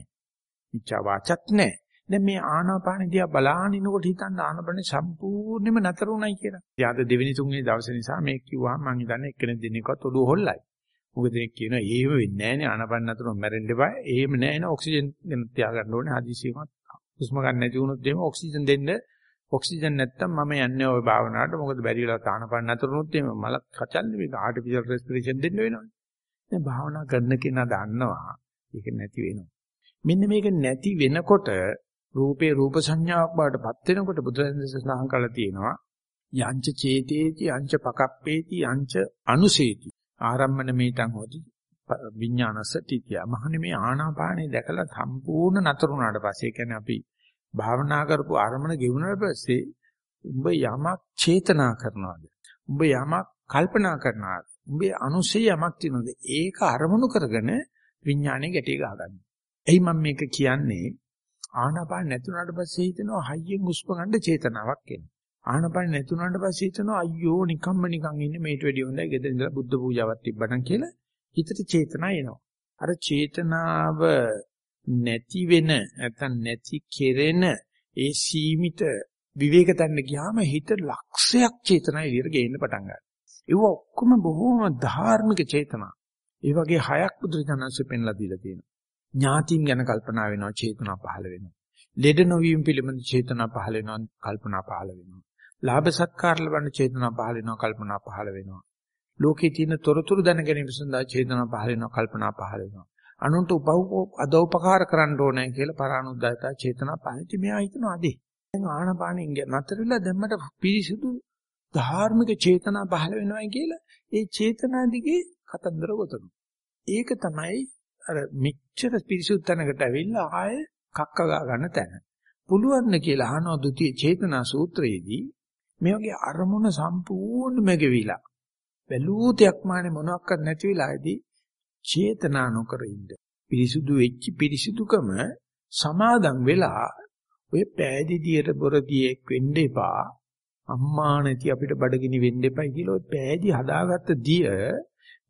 මිච්ඡා වාචත් නැහැ. දැන් මේ ආනාපාන දිහා බලාගෙන ඉනකොට හිතන්න ආනාපාන සම්පූර්ණයෙන්ම නතර උනායි කියලා. ඉතින් අද දෙවෙනි තුන්වෙනි දවසේ නිසා මේක කිව්වහම මම හිතන්නේ එක්කෙනෙක් දෙන්නෙක්වත් ඔළුව හොල්ලයි. මොකද දෙනෙක් කියනවා එහෙම වෙන්නේ නැහැ නේ ආනාපාන නතර මැරෙන්න එපා. එහෙම නැහැ නේ ඔක්සිජන් දෙන්න තියාගන්න ඕනේ හදිසියෙම හුස්ම ගන්න නැති වුණොත් එහෙම ඔක්සිජන් දෙන්න ඔක්සිජන් නැත්තම් මම යන්නේ ওই භාවනාවට. මොකද බැරි වෙලා තානපන්න නතරුනොත් එහෙම මල කචල්නේ මේක ආටිෆිෂල් රෙස්පිරේෂන් දෙන්න වෙනවනේ. දැන් භාවනා කරන කෙනා දන්නවා ඒක නැති වෙනවා. මෙන්න මේක නැති වෙනකොට රූපේ රූප සංඥාවක් බවටපත් වෙනකොට බුදුරජාණන් සඳහන් කළා තියෙනවා යංච චේතේති යංච පකප්පේති යංච අනුසේති. ආරම්මන මේතං හොති විඥානස තිතිය. මහන්නේ මේ ආනාපානේ දැකලා සම්පූර්ණ නතරුණාට පස්සේ කියන්නේ අපි භාවනා කරපු අරමුණ ගෙවුනට පස්සේ උඹ යමක් චේතනා කරනවාද? උඹ යමක් කල්පනා කරනවාද? උඹේ අනුසය යමක් තියෙනවද? ඒක අරමුණු කරගෙන විඥානේ ගැටි ගහගන්න. එයි මම මේක කියන්නේ ආනාපාන නැතුණාට පස්සේ හිතෙනවා හයියෙන් හුස්ම ගන්න චේතනාවක් එනවා. ආනාපාන නැතුණාට පස්සේ හිතෙනවා අයියෝ නිකම්ම නිකන් ඉන්නේ මේට වැඩිය හොඳයි ගෙදර ඉඳලා බුද්ධ පූජාවක් තිබ්බනම් කියලා හිතට චේතනා එනවා. අර චේතනාව නැති වෙන නැත්නම් නැති කෙරෙන ඒ සීමිත විවේක තැන්න ගියාම හිත ලක්ෂයක් චේතනා එළියට ගේන්න පටන් ගන්නවා. ඒව ඔක්කොම බොහෝම ධාර්මික චේතනා. ඒ වගේ හයක් බුදුරජාණන්සේ පෙන්ලා දීලා තියෙනවා. ඥාතින් ගැන කල්පනා වෙනවා චේතනා පහළ වෙනවා. ලෙඩ නොවීම පිළිබඳ චේතනා පහළ වෙනවා කල්පනා පහළ වෙනවා. ලාභ සත්කාර ලබන චේතනා පහළ වෙනවා කල්පනා පහළ වෙනවා. ලෝකේ තියෙන තොරතුරු දැන ගැනීම සඳහා චේතනා පහළ වෙනවා කල්පනා පහළ වෙනවා. අනුන්ට උපව අදෝපකාර කරන්න ඕනේ කියලා පරානුද්යතා චේතනා පහලිට මෙයා හිතනවා අදේ. දැන් ආනපානෙන් නතර වෙලා දැම්මට පිරිසිදු ධාර්මික චේතනා පහළ වෙනවායි කියලා ඒ චේතනා දිගේ කතන්දර ගොතනවා. ඒක තමයි අර මිච්ඡර පිරිසුදු තැනකට ඇවිල්ලා ආයේ කක්ක ගා ගන්න තැන. පුළුවන් ද කියලා අහනවා ဒ ුතිය චේතනා සූත්‍රයේදී මේ වගේ අරමුණ සම්පූර්ණයෙන්ම ගෙවිලා බැලූතයක් මානේ මොනවත් නැති වෙලාවේදී චේතනා නොකර ඉන්න. පිරිසුදු වෙච්ච පිරිසුදුකම සමාදන් වෙලා ඔය පෑදීදියට බොරදියෙක් වෙන්න එපා. අම්මා නැති අපිට බඩගිනි වෙන්න එපයි කියලා ඔය පෑදී හදාගත්ත දිය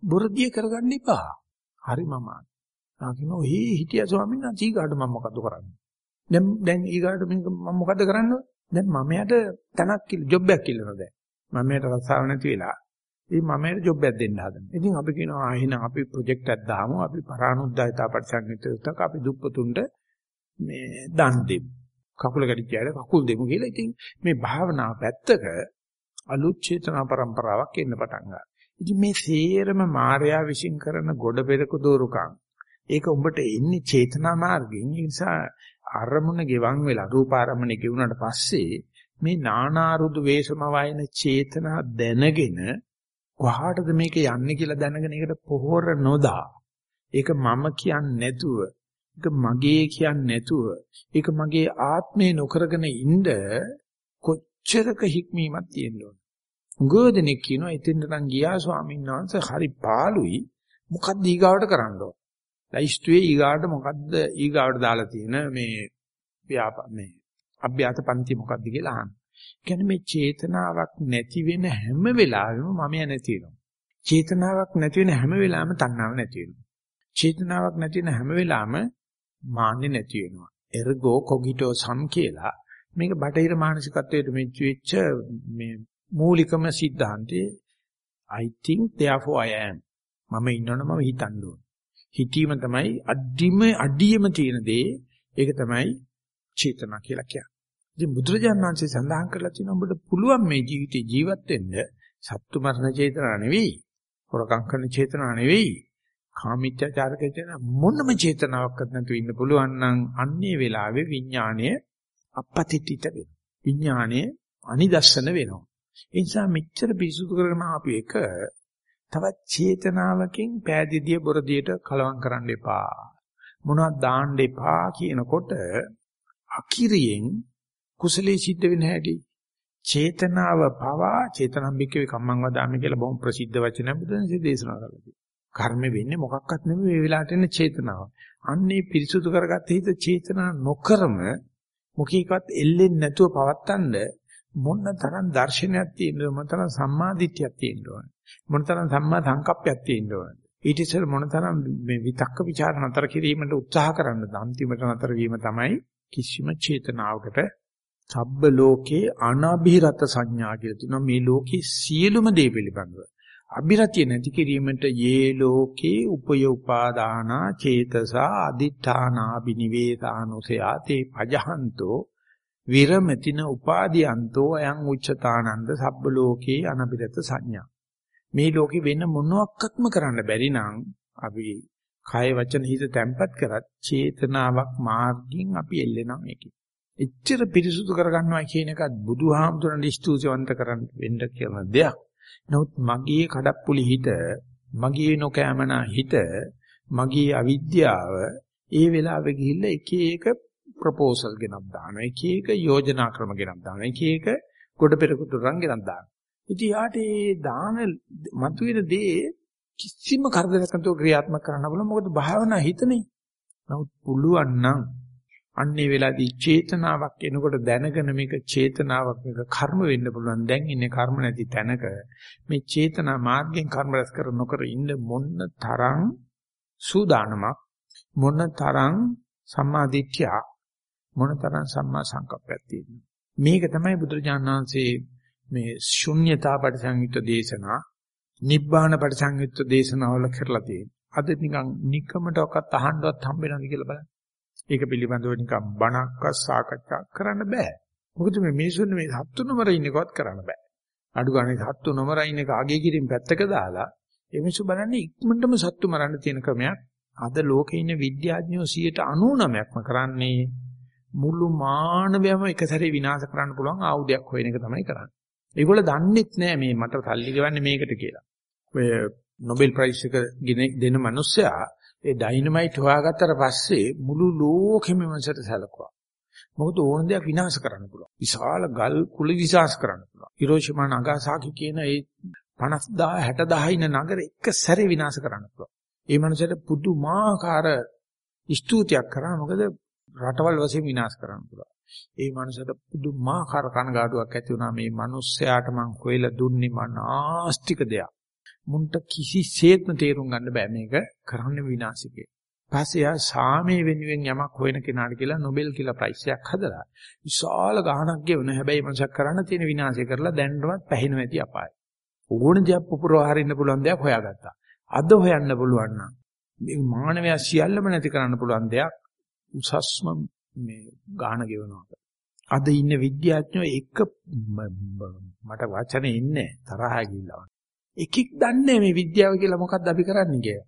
බොරදිය කරගන්න එපා. හරි මම. ආකින ඔහි හිටිය ස්වාමීන් වහන්සේ ඊගාට මම මොකද කරන්නේ? දැන් දැන් ඊගාට මේක මම මොකද කරන්නේ? දැන් මම යට තනක් කිල ජොබ් එකක් කිල්ලනවා දැන්. මම යට රස්සාව නැති වෙලා ඉතින් මම එයාට ජොබ් එකක් දෙන්න හදනවා. ඉතින් අපි කියනවා එහෙනම් අපි ප්‍රොජෙක්ට් එකක් දාමු. අපි පරානුද්යතා පරිසංවිතයක් අපි දුප්පතුන්ට මේ දන් දෙමු. කකුල ගැටිච්චාට කකුල් දෙමු කියලා. ඉතින් මේ භාවනා පැත්තක අලුත් චේතනා પરම්පරාවක් එන්න පටන් ගන්නවා. ඉතින් මේ සේරම මායාව විශ්ින් කරන ගොඩ පෙරක දෝරුකම්. ඒක උඹට එන්නේ චේතනා මාර්ගයෙන්. ඒ නිසා අරමුණ ගෙවන් වෙලා රූප අරමුණ ගෙවුනට පස්සේ මේ නානාරුදු වේසම වයින් චේතනා දැනගෙන කොහාටද මේක යන්නේ කියලා දැනගෙන ඒකට පොහොර නොදා ඒක මම කියන්නේ නැතුව ඒක මගේ කියන්නේ නැතුව ඒක මගේ ආත්මේ නොකරගෙන ඉන්න කොච්චරක හික්මීමක් තියෙන්න ඕන. උගෝදෙනෙක් කියනවා ඉතින් නම් ගියා ස්වාමීන් වහන්සේ හරි පාළුයි මොකක්ද ඊගාවට කරන්න ඕන. ලයිස්තුවේ ඊගාවට මොකද්ද ඊගාවට දාලා තියෙන මේ ව්‍යාපා මේ අභ්‍යාස පන්ති මොකද්ද කියලා අහන්න. කියන්නේ මේ චේතනාවක් නැති වෙන හැම වෙලාවෙම මමයා නැති වෙනවා. චේතනාවක් නැති වෙන හැම වෙලාවෙම තණ්හාව නැති වෙනවා. චේතනාවක් නැති වෙන හැම වෙලාවෙම මාන්නේ නැති වෙනවා. ergo cogito sum කියලා මේක බටහිර මානසිකත්වයට මෙච්ච වෙච්ච මේ මූලිකම સિદ્ધාන්තේ I think therefore I am. මම ඉන්නවනම් මම හිතන්න ඕන. හිතීම තමයි අඩිම අඩියම තියෙන දේ. ඒක තමයි චේතනා කියලා කියන්නේ. ඉතින් බුදුරජාණන් වහන්සේ සඳහන් කරලා තියෙනවා ඔබට පුළුවන් මේ ජීවිතේ ජීවත් වෙන්න සත්තු මරණ චේතනා නෙවෙයි. හොරකම් කරන චේතනා නෙවෙයි. කාමීත්‍යචාර චේතන මොනම චේතනාවක්වත් නැතුව ඉන්න පුළුවන් නම් අන්නේ වෙලාවේ විඥාණය අපපතිතිත වෙනවා. විඥාණය අනිදස්සන වෙනවා. ඒ නිසා මෙච්චර පිසුදු කරගෙන ආපු එක තවත් චේතනාවකින් පෑදිදිය බොරදියට කලවම් කරන්න එපා. මොනවද දාන්න එපා කියනකොට අකිරියෙන් කුසලයේ සිද්ධ වෙන හැටි චේතනාව පවා චේතනම්බිකේ කම්මං වදාමි කියලා බොහොම ප්‍රසිද්ධ වචනයක් බුදුන්සේ දේශනා කරලා තියෙනවා. කර්ම වෙන්නේ මොකක්වත් නෙමෙයි මේ වෙලාවට එන චේතනාව. අන්නේ පිරිසුදු කරගත්ත හිත චේතනා නොකරම මොකීකවත් එල්ලෙන්නේ නැතුව පවත්තන්න මොන තරම් දර්ශනයක් තියෙනවද මොන තරම් සම්මාදිට්ඨියක් තියෙනවද මොන තරම් සම්මා සංකප්පයක් තියෙනවද ඊට ඉස්සෙල් මොන තරම් මේ විතක්ක ਵਿਚාර නතර කිරීමට උත්සාහ කරන්නද අන්තිමට නතර වීම තමයි කිසිම චේතනාවකට සබ්බ ලෝකේ අනබිරත සංඥා කියලා තියෙනවා. මේ ලෝකේ සියලුම දේ පිළිබඳව. අබිරතිය නැති කිරීමට යේ ලෝකේ උපය උපාදානා චේතසා අදිඨානා බිනිවේදානුසයා තේ පජහන්තෝ විරමතින උපාදීයන්තෝ අයං උච්චතානන්ද සබ්බ ලෝකේ අනබිරත සංඥා. මේ ලෝකේ වෙන මොනවත්ක්ම කරන්න බැරි නම් අපි කය වචන හිත තැම්පත් කරත් චේතනාවක් මාර්ගින් අපි එල්ලෙනවා මේකේ. එච්චර පිරිසුදු කරගන්නවා කියන එකත් බුදුහාමුදුරන් ස්තුතිවන්ත කරන්න වෙන්න කියන දෙයක්. නමුත් මගේ කඩප්පුලි හිත, මගේ නොකෑමනා හිත, මගේ අවිද්‍යාව ඒ වෙලාවෙ ගිහිල්ලා එක එක ප්‍රොපෝසල් ගෙනත් දානවා. එක එක යෝජනා ක්‍රම ගෙනත් දානවා. එක එක ගොඩ පෙරකුතුරන් ගෙනත් දානවා. ඉතින් යාට ඒ දාන මතුවෙන දේ කිසිම කරදරයක් නැතුව ක්‍රියාත්මක කරන්න පුළුවන්. මොකද භාවනා හිතනේ. නමුත් පුළුවන් නම් අන්නේ වෙලාවේදී චේතනාවක් එනකොට දැනගෙන මේක චේතනාවක් මේක කර්ම වෙන්න පුළුවන්. දැන් ඉන්නේ කර්ම නැති තැනක මේ චේතනා මාර්ගයෙන් කර්ම රැස් කර නොකර ඉන්න මොන්න තරම් සූදානමක් මොන තරම් සම්මාදිට්ඨිය මොන තරම් සම්මා සංකප්පයක් තියෙනවා. මේක තමයි බුදුරජාණන් වහන්සේ මේ ශුන්්‍යතා පරිසංයුක්ත දේශනා නිබ්බාන පරිසංයුක්ත දේශනාවල කරලා තියෙනවා. අද නිකන් නිකමටවත් අහන්නවත් හම්බෙනවද කියලා බලන්න. ඒක පිළිබඳව නිකන් බණක්වත් සාකච්ඡා කරන්න බෑ. මොකද මේ මිනිසුන් මේ සත්තු නොමර ඉන්නකවත් කරන්න බෑ. අඩු ගානේ සත්තු නොමර ඉන්න එක අගේ කිරින් පැත්තක දාලා ඒ මිනිස්සු බලන්නේ ඉක්මනටම සත්තු මරන්න තියෙන ක්‍රමයක්. අද ලෝකේ ඉන්න විද්‍යාඥයෝ 99%ක්ම කරන්නේ මුළු මානවයම එක සැරේ විනාශ කරන්න පුළුවන් ආයුධයක් හොයන එක තමයි කරන්නේ. ඒගොල්ලෝ දන්නෙත් නෑ මේ මට සල්ලි ගෙවන්නේ මේකට කියලා. ඔය නොබෙල් ප්‍රයිස් එක දෙන මිනිස්සයා ඒ ඩයිනමයිට් හොයාගත්තට පස්සේ මුළු ලෝකෙම මනසට සැලකුවා. මොකද ඕන දෙයක් විනාශ කරන්න පුළුවන්. විශාල ගල් කුල විනාශ කරන්න පුළුවන්. හිරෝෂිමා නගාසාකි කියන ඒ 50000 60000 ඉන්න නගර එක සැරේ විනාශ කරන්න පුළුවන්. ඒ මනසට පුදුමාකාර ස්තුතියක් කරා මොකද රටවල් වශයෙන් විනාශ කරන්න පුළුවන්. ඒ මනසට පුදුමාකාර කනගාටුවක් ඇති වුණා මේ මිනිස්සයාට මං හොයලා දුන්නේ මනාස්තික දෙයක්. මුන්ට කිසිසේත්ම තේරුම් ගන්න බෑ මේක කරන්න විනාශිකේ. පස්සේ ආ සාමයේ වෙනුවෙන් යමක් හොයන කෙනාට කියලා නොබෙල් කියලා ප්‍රයිස් එකක් හදලා විශාල ගාණක් ගෙවන හැබැයි මනසක් කරන්න තියෙන විනාශය කරලා දැන්නවත් පැහැිනව ඇති අපාය. ඕන දෙයක් පුපුරව හරින්න පුළුවන් දෙයක් හොයාගත්තා. අද හොයන්න පුළුවන් නම් මේ මානවයා සියල්ලම නැති කරන්න පුළුවන් දෙයක් උසස්ම මේ ගාන ගෙවනවා. අද ඉන්න විද්‍යාඥයෝ එක මට වචනේ ඉන්නේ තරහා ගිහිල්ලා. එකෙක් දන්නේ මේ විද්‍යාව කියලා මොකක්ද අපි කරන්නේ කියලා.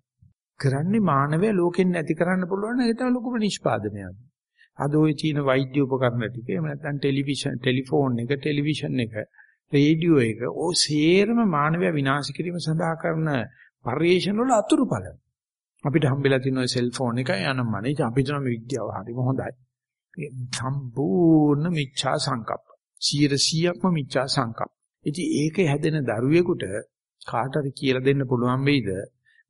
කරන්නේ මානවය ලෝකෙන් නැති කරන්න පුළුවන් නම් ඒක ලොකුම නිෂ්පාදනයක්. අද ওই චීන වෛද්‍ය උපකරණ ටික එහෙම නැත්නම් ටෙලිවිෂන් ටෙලිෆෝන් එක ටෙලිවිෂන් එක රේඩියෝ එක ඕ සේරම මානවය විනාශ කිරීම සඳහා කරන පරිේශන වල අතුරුඵල. අපිට හම්බෙලා තියෙන ওই සෙල්ෆෝන් එකයි අනම්මනේ අපිට නම් විද්‍යාව හරිම හොඳයි. සම්පූර්ණ මිච්ඡා සංකප්ප. 100%ක්ම මිච්ඡා සංකප්ප. ඉතින් ඒකේ හැදෙන දරුවෙකුට කාටද කියලා දෙන්න පුළුවන් වෙයිද?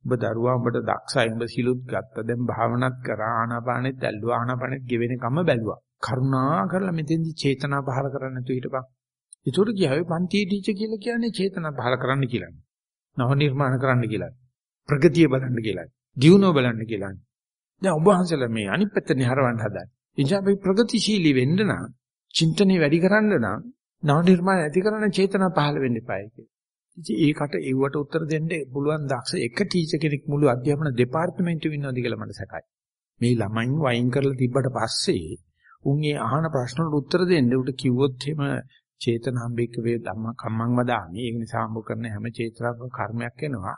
ඔබ දරුවා ඔබට දක්ෂයි ඔබ සිලුත් ගත්ත. දැන් භාවනාත් කරා ආනාපානෙත් ඇල්ලුවා ආනාපානෙත් ගෙවෙනකම බැලුවා. කරුණා කරලා මෙතෙන්දි චේතනා පහල කරන්න නැතුව හිටපන්. ඒතකොට ගියාවේ පන්තියේ ටීචර් කියලා කියන්නේ චේතනා පහල කරන්න කියලා. නව නිර්මාණ කරන්න කියලා. ප්‍රගතිය බලන්න කියලා. දියුණුව බලන්න කියලා. දැන් ඔබ වහන්සේලා මේ අනිත් පැත්තනේ හරවන්න හදන්නේ. එනිසා අපි ප්‍රගතිශීලී වෙන්න නම්, චින්තනය වැඩි කරන්න නම්, නව නිර්මාණ ඇති කරන චේතනා පහළ වෙන්න එපායි කියලා. ඉතින් ඒකට ඒවට උත්තර දෙන්න පුළුවන් දක්ෂ එක ටීචර් කෙනෙක් මුළු අධ්‍යාපන දෙපාර්තමේන්තුවෙ ඉන්නවද කියලා මට සැකයි. මේ ළමයින් වයින් කරලා තිබ්බට පස්සේ උන් ඒ අහන ප්‍රශ්න වලට උත්තර දෙන්න උට කිව්වොත් එහෙම චේතනාම්බික වේ ධම්ම කම්මං වදාමි. ඒක නිසා හම්බ කරන හැම චේතනාවක කර්මයක් එනවා.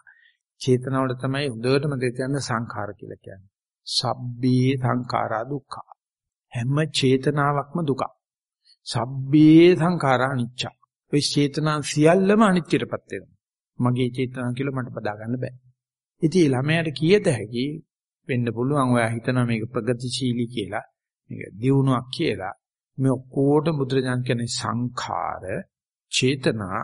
චේතනාවල තමයි හොඳටම දෙතයන් සංඛාර කියලා කියන්නේ. සබ්බේ සංඛාරා දුක්ඛ. හැම චේතනාවක්ම දුකක්. සබ්බේ සංඛාරා අනිච්ච. ඔය චේතනා සියල්ලම අනිත්‍යයටපත් වෙනවා. මගේ චේතනා කියලා මට බදා ගන්න බෑ. ඉතින් ළමයාට කීයද හැකි වෙන්න පුළුවන් ඔයා හිතනවා මේක ප්‍රගතිශීලී කියලා. මේක දියුණුවක් කියලා. මේ ඔක්කොට බුදුරජාණන් කියන්නේ සංඛාර චේතනා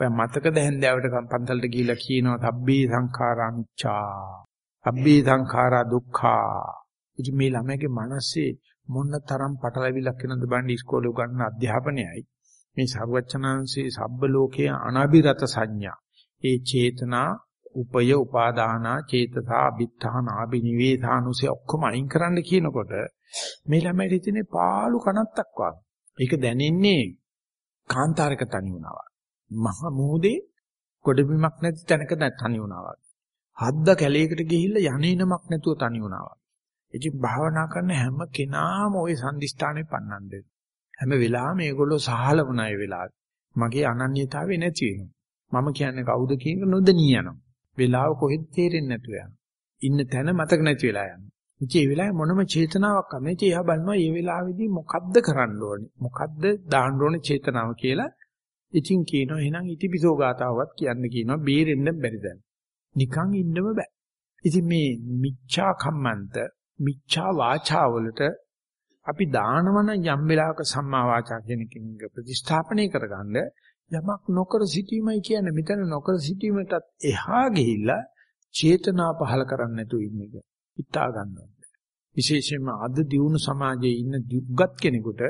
ඔය මතකද හැන්දෑවට පන්තලට ගිහිල්ලා කියනවා තබ්බේ සංඛාරංචා අබ්බේ සංඛාරා දුක්ඛා ඉතින් මේ ළමයාගේ මනසේ මොන තරම් පටලැවිලක් වෙනවද බණ්ඩි ඉස්කෝලේ උගන්වන අධ්‍යාපනයයි මේ සර්වචනාංශේ සබ්බ ලෝකයේ අනාභිරත සංඥා ඒ චේතනා උපය උපාදානා චේතසා අභිත්තාන ආබිනිවේධානුසේ ඔක්කොම අයින් කරන්න කියනකොට මේ ළමයිට තියෙන පාළු කනත්තක් වගේ. ඒක දැනෙන්නේ කාන්තාරක තනි වුණා මහ මුහුදේ ගොඩබිමක් නැති තැනක තනි වුණා වගේ. හද්ද කැලේකට ගිහිල්ලා යන්නේනමක් නැතුව තනි වුණා වගේ. ඉතින් භාවනා කරන හැම කෙනාම ওই සම්දිස්ථානේ පන්නන් දෙනවා. හැම වෙලාවෙම මේගොල්ලෝ සහලවන අය වෙලාවේ. මගේ අනන්‍යතාවය නැති වෙනවා. මම කියන්නේ කවුද කියන නොදණී යනවා. වෙලාව කොහෙද තේරෙන්නේ නැතුව යනවා. ඉන්න තැන මතක නැති වෙලා යනවා. ඉතින් ඒ වෙලාවේ මොනම චේතනාවක් නැහැ. ඉතින් එයා බලනවා මේ වෙලාවේදී මොකද්ද කරන්න ඕනේ? මොකද්ද දාන්න ඕනේ චේතනාව කියලා. ඉතින් කියනවා එහෙනම් ඉතිපිසෝ ගාතාවක් කියන්න කියනවා බේරෙන්න බැරි දැන්. නිකන් ඉන්නම බෑ. ඉතින් මේ මිච්ඡා කම්මන්ත මිච්ඡා වාචා වලට අපි දානවන යම් වෙලාවක සම්මා වාචා කියන එකෙන් ප්‍රතිස්ථාපනය කරගන්න යමක් නොකර සිටීමයි කියන්නේ මෙතන නොකර සිටීමටත් එහා ගිහිල්ලා චේතනා පහල කරන්න නැතුව ඉන්න එක හිතා ගන්නවා. විශේෂයෙන්ම අද දියුණු සමාජයේ ඉන්න දුක්ගත් කෙනෙකුට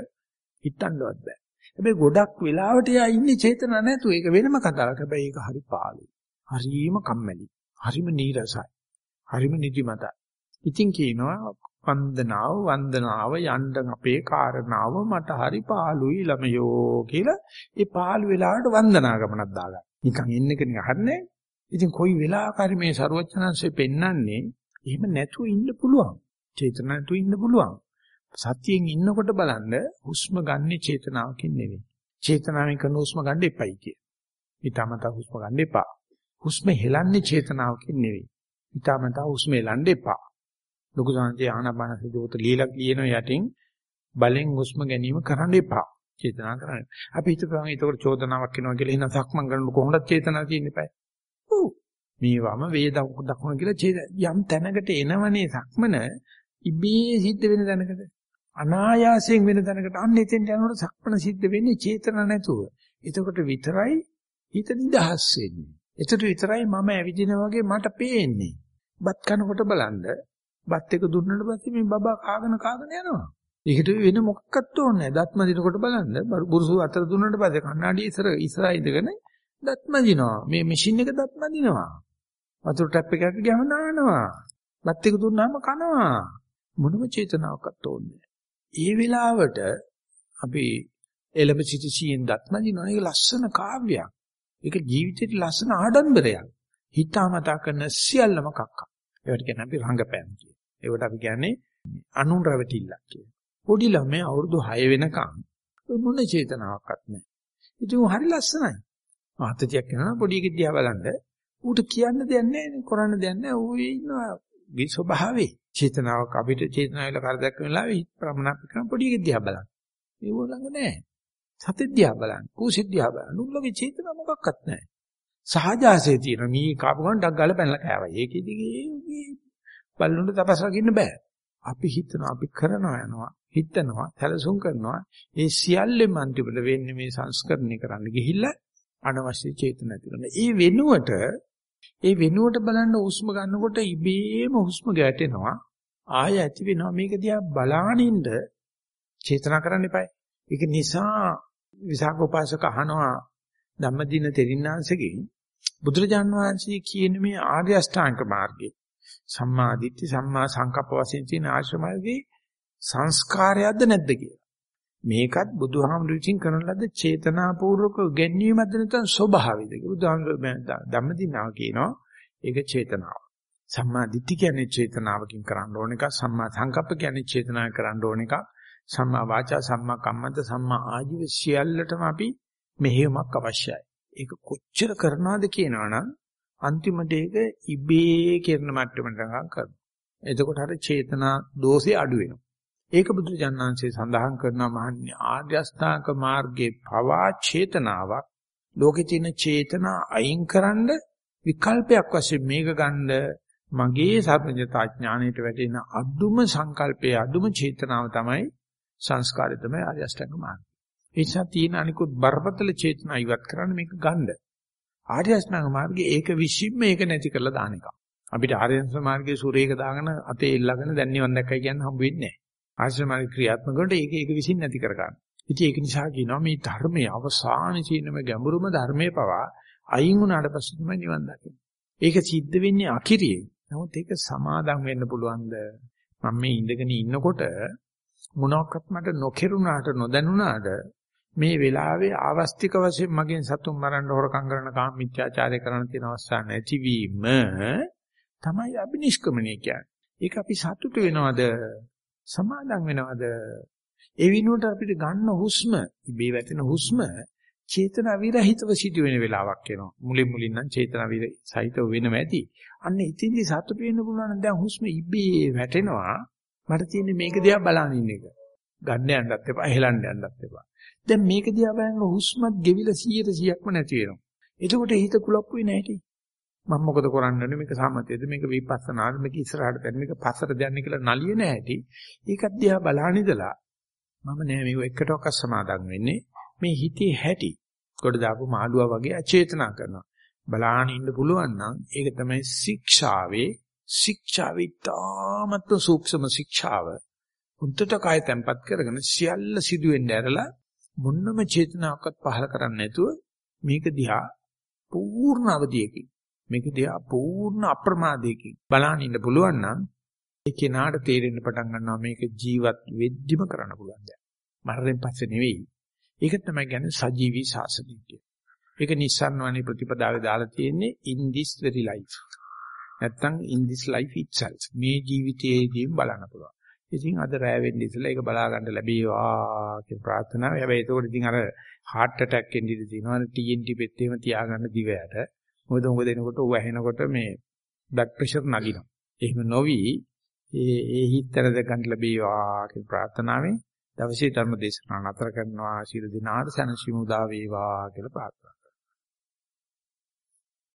හිතන්නවත් බෑ. හැබැයි ගොඩක් වෙලාවට යා ඉන්නේ චේතනා නැතුව ඒක වෙනම කතාවක්. හැබැයි ඒක හරි පාළුයි. හරිම කම්මැලි. හරිම නීරසයි. හරිම නිදිමතයි. ඉතින් කියනවා වන්දනාව වන්දනාව යන්න අපේ කාරණාව මට හරි පාළුයි ළමයෝ කියලා ඒ පාළු වෙලාවට වන්දනා ගමනක් දාගන්න. නිකන් එන්න එක නිකන් හරිනේ. ඉතින් කොයි වෙලාවකරි මේ ਸਰුවචනංශේ පෙන්වන්නේ එහෙම නැතුව ඉන්න පුළුවන්. චේතන නැතුව ඉන්න පුළුවන්. සතියෙන් ඉන්නකොට බලන්න හුස්ම ගන්න චේතනාවකින් නෙවෙයි. චේතනාවෙන් කරන හුස්ම ගන්න එපයි කිය. ඊටමතා හුස්ම ගන්න එපා. හුස්ම හෙලන්නේ චේතනාවකින් නෙවෙයි. ඊටමතා හුස්ම හෙලන්න එපා. ලොකු සංජය ආනාපාන සතියෝත লীලක් ලියන යටින් බලෙන් හුස්ම ගැනීම කරන්න එපා. චේතනා කරන්න. අපි හිතපුවාම ඒකට චෝදනාවක් වෙනවා කියලා එහෙනම් සක්මන් කරනකොට කොහොමද චේතනා තියෙන්න eBay. ඔව්. මේවම වේද දක්වන කියලා යම් තැනකට එනවනේ සක්මන ඉබේ සිද්ධ වෙන තැනකට. අනායාසයෙන් වෙන තැනකට අන්න එතෙන්ට යනකොට සක්මන සිද්ධ වෙන්නේ චේතනා නැතුව. එතකොට විතරයි හිත නිදහස් වෙන්නේ. එතකොට විතරයි මම ඇවිදිනා වගේ මට පේන්නේ. බත් කනකොට බලන්න බත් එක දුන්නට පස්සේ මේ බබා කාගෙන කාගෙන යනවා. ඒකට වෙන මොකක්වත් ඕනේ නැහැ. දත්ම දිනකොට බලන්න බුරුසු අතර දුන්නට පස්සේ කණ්ණාඩි ඉස්සර ඉස්සරහ ඉඳගෙන දත්ම දිනවා. මේ මැෂින් එක දත්ම දිනවා. වතුර ටැප් එකකට ගියාම නානවා. බත් එක දුන්නාම කනවා. මොනම චේතනාවක්වත් ඕනේ ඒ වෙලාවට අපි එළඹ සිටි සීයෙන් දත්ම දිනවා. ඒක ලස්සන කාව්‍යයක්. ඒක ජීවිතේට ලස්සන ආඩම්බරයක්. හිතාමතා කරන සියල්ලම කක්ක. ඒවට කියන්නේ අපි රංගපෑම් කියන. ඒවට අපි කියන්නේ අනුන් රැවටිල්ලක් කියලා. පොඩි ළමයා අවුරුදු 6 වෙනකම් ඔය මොන චේතනාවක්වත් නැහැ. ඉතින් හරි ලස්සනයි. ආතතියක් වෙනවා පොඩි එකෙක් දිහා බලන්න. ඌට කියන්න දෙයක් නැහැ කරන්න දෙයක් නැහැ. ඌ ඉන්නවා මේ ස්වභාවේ. චේතනාවක් අපිට චේතනාවල කරදක් වෙන වෙලාවෙ හිත ප්‍රමනාප කරන පොඩි එකෙක් දිහා බලන්න. ඒව ළඟ නැහැ. සතෙක් දිහා බලන්න. කූසිත් දිහා බලන්න. උන්ලගේ චේතනාව මොකක්වත් නැහැ. සහජාසයේ තියෙන මී කාපු ගමන් ඩක් ගාලා පැනලා කෑවා. ඒකෙදි බල්ලුන්ට තපස් රකින්න බෑ. අපි හිතනවා අපි කරනවා යනවා හිතනවා සැලසුම් කරනවා ඒ සියල්ලෙම අන්තිමට වෙන්නේ මේ සංස්කරණය කරන්න ගිහිල්ලා අනවශ්‍ය චේතන ඇති කරන. ඒ වෙනුවට ඒ වෙනුවට බලන්න හුස්ම ගන්නකොට ඉබේම හුස්ම ගැටෙනවා. ආය ඇති වෙනවා මේක දිහා බලානින්ද චේතනා කරන්න එපායි. ඒක නිසා විසාක උපාසක අහනවා ධම්මදින තෙරින්නාංශගෙන් බුදුරජාන් වහන්සේ කියන මේ ආර්ය අෂ්ටාංග මාර්ගය සම්මා දිට්ඨි සම්මා සංකප්ප වශයෙන් තියෙන ආශ්‍රමයේ සංස්කාරයක්ද නැද්ද කියලා. මේකත් බුදුහාමුදුරු විසින් කරන ලද චේතනාපූර්වක ගැන්වීමක්ද නැත්නම් ස්වභාවයද කියලා. බුදුහාමුදුරු ධම්මදිනාව කියනවා ඒක චේතනාව. සම්මා දිට්ඨි කියන්නේ චේතනාවකින් කරන්න ඕන එක, සම්මා සංකප්ප කියන්නේ චේතනාවෙන් කරන්න ඕන එක, සම්මා වාචා සම්මා කම්මන්ත සම්මා ආජීව සියල්ලටම අපි මෙහෙයුමක් අවශ්‍යයි. ඒක කොච්චර කරනවද කියනවනම් අන්තිමට ඒක ඉබේ කරන මට්ටමට කරනවා. එතකොට අර චේතනා දෝෂේ අඩු වෙනවා. ඒක බුදුජානනාංශයේ සඳහන් කරනවා මහන්නේ ආර්ය අෂ්ටාංග මාර්ගයේ පවා චේතනාවක් ලෝකේ තියෙන චේතනා අයින්කරනද විකල්පයක් වශයෙන් මේක ගන්න මගේ සර්වඥතා ඥාණයට වැටෙන අදුම සංකල්පයේ අදුම චේතනාව තමයි සංස්කාරය තමයි ආර්ය අෂ්ටාංග මාර්ගය. ඒ නිසා තියෙන අනිකුත් බරපතල චේතනා ඉවත් කරන්න මේක ගන්න. ආර්ය අෂ්ටාංග මාර්ගයේ ඒක විශ්ින් මේක නැති කරලා දාන එක. අපිට ආර්ය අෂ්ටාංග මාර්ගයේ සූරේක දාගෙන අතේ එල්ලගෙන දැන් නිවන් දැක්කයි කියන්න හම්බ වෙන්නේ නැහැ. ආශ්‍රමාරි ක්‍රියාත්මක කරනකොට ඒක ඒක විසින් නැති කර ගන්න. ඉතින් ඒක නිසා කියනවා මේ ධර්මයේ අවසානයේ තියෙන ගැඹුරුම ධර්මයේ පවා අයින් වුණාට පස්සේ තමයි නිවන් දකින්නේ. ඒක සිද්ධ වෙන්නේ අකිරියෙන්. නමුත් ඒක සමාදම් වෙන්න පුළුවන්ද? මම මේ ඉඳගෙන ඉන්නකොට මොනක්වත් මට නොකිරුණාට නොදැනුණාට මේ වෙලාවේ ආවස්තික වශයෙන් මගෙන් සතුන් මරන්න හොරකම් කරන කාම මිත්‍යාචාරය කරන තියෙන අවස්ථා නැතිවීම තමයි අබිනිෂ්ක්‍මණය කියන්නේ. ඒක අපි සතුටු වෙනවද? සමාදම් වෙනවද? ඒ විනුවට අපිට ගන්න හුස්ම, ඉබේ වැටෙන හුස්ම චේතනා විරහිතව සිදු වෙන වෙලාවක් එනවා. මුලින් මුලින් නම් චේතනා විර සහිතව වෙනව ඇති. අන්න ඉතින්දි සතුට වෙන්න පුළුවන් නම් දැන් හුස්ම ඉබේ වැටෙනවා. මට තියෙන්නේ මේක දිහා බලන ඉන්න එක. ගන්න යන්නත් එපා, හෙලන්න යන්නත් එපා. දැන් මේක දිහා බලනකොට හුස්මත් ගෙවිලා 100%ක්ම නැති වෙනවා. එතකොට හිත කුලප්පු වෙන්නේ නැහැටි. මම මොකද කරන්නේ මේක සමතේද? මේක විපස්සනාද? මේක ඉස්සරහට දැන් මේක පස්සට දැන්නේ කියලා නලිය නැහැටි ඒකත් දිහා බලහන් ඉඳලා මම නෑ මේක එකටවත් සමාදම් වෙන්නේ. මේ හිතේ හැටි කොට දාපු මාළුවා වගේ අචේතනා කරනවා. බලහන් ඉන්න පුළුවන් නම් ඒක තමයි ශික්ෂාවේ. ශික්ෂාවේ තාමත් සූක්ෂම ශික්ෂාව. උන්ටට කාය තැම්පත් කරගෙන සියල්ල සිදුවෙන්න ඇරලා මොන්නම චේතනාවක්වත් පහල කරන්නේ නැතුව මේක දිහා පූර්ණ අවධියකින් මේක දිහා පූර්ණ අප්‍රමාදයකින් බලන්න ඉන්න පුළුවන් නම් ඒ කෙනාට තේරෙන්න පටන් ගන්නවා මේක ජීවත් වෙද්දිම කරන්න පුළුවන් දෙයක්. මරණයෙන් පස්සේ නෙවෙයි. ඒක තමයි කියන්නේ සජීවී ශාසනය කියන්නේ. ඒක නිස්සාරණවනේ ප්‍රතිපදාවේ දාලා තියෙන්නේ in this very life. නැත්තම් in this life itself. මේ ජීවිතයේදීම බලන්න පුළුවන්. ඉතින් අද රෑ වෙන්න ඉස්සෙල්ලා ඒක බලා ගන්න ලැබේවා කියන ප්‍රාර්ථනාව. හැබැයි ඒකෝට ඉතින් අර heart attack එන්න ඉඩ තියෙනවා. TNT පෙත් එහෙම තියාගන්න දිවයට. මොකද උඟ දෙනකොට ඌ ඇහෙනකොට මේ බ්ලඩ් ප්‍රෙෂර් නගිනවා. එහෙම නොවි ඒ ඒ හිතර දෙකන් ලැබේවා කියන ප්‍රාර්ථනාවෙන් දවසේ ධර්ම දේශනාව නතර කරනවා. ශිරු දිනාට සනසිමු උදා වේවා කියලා ප්‍රාර්ථනා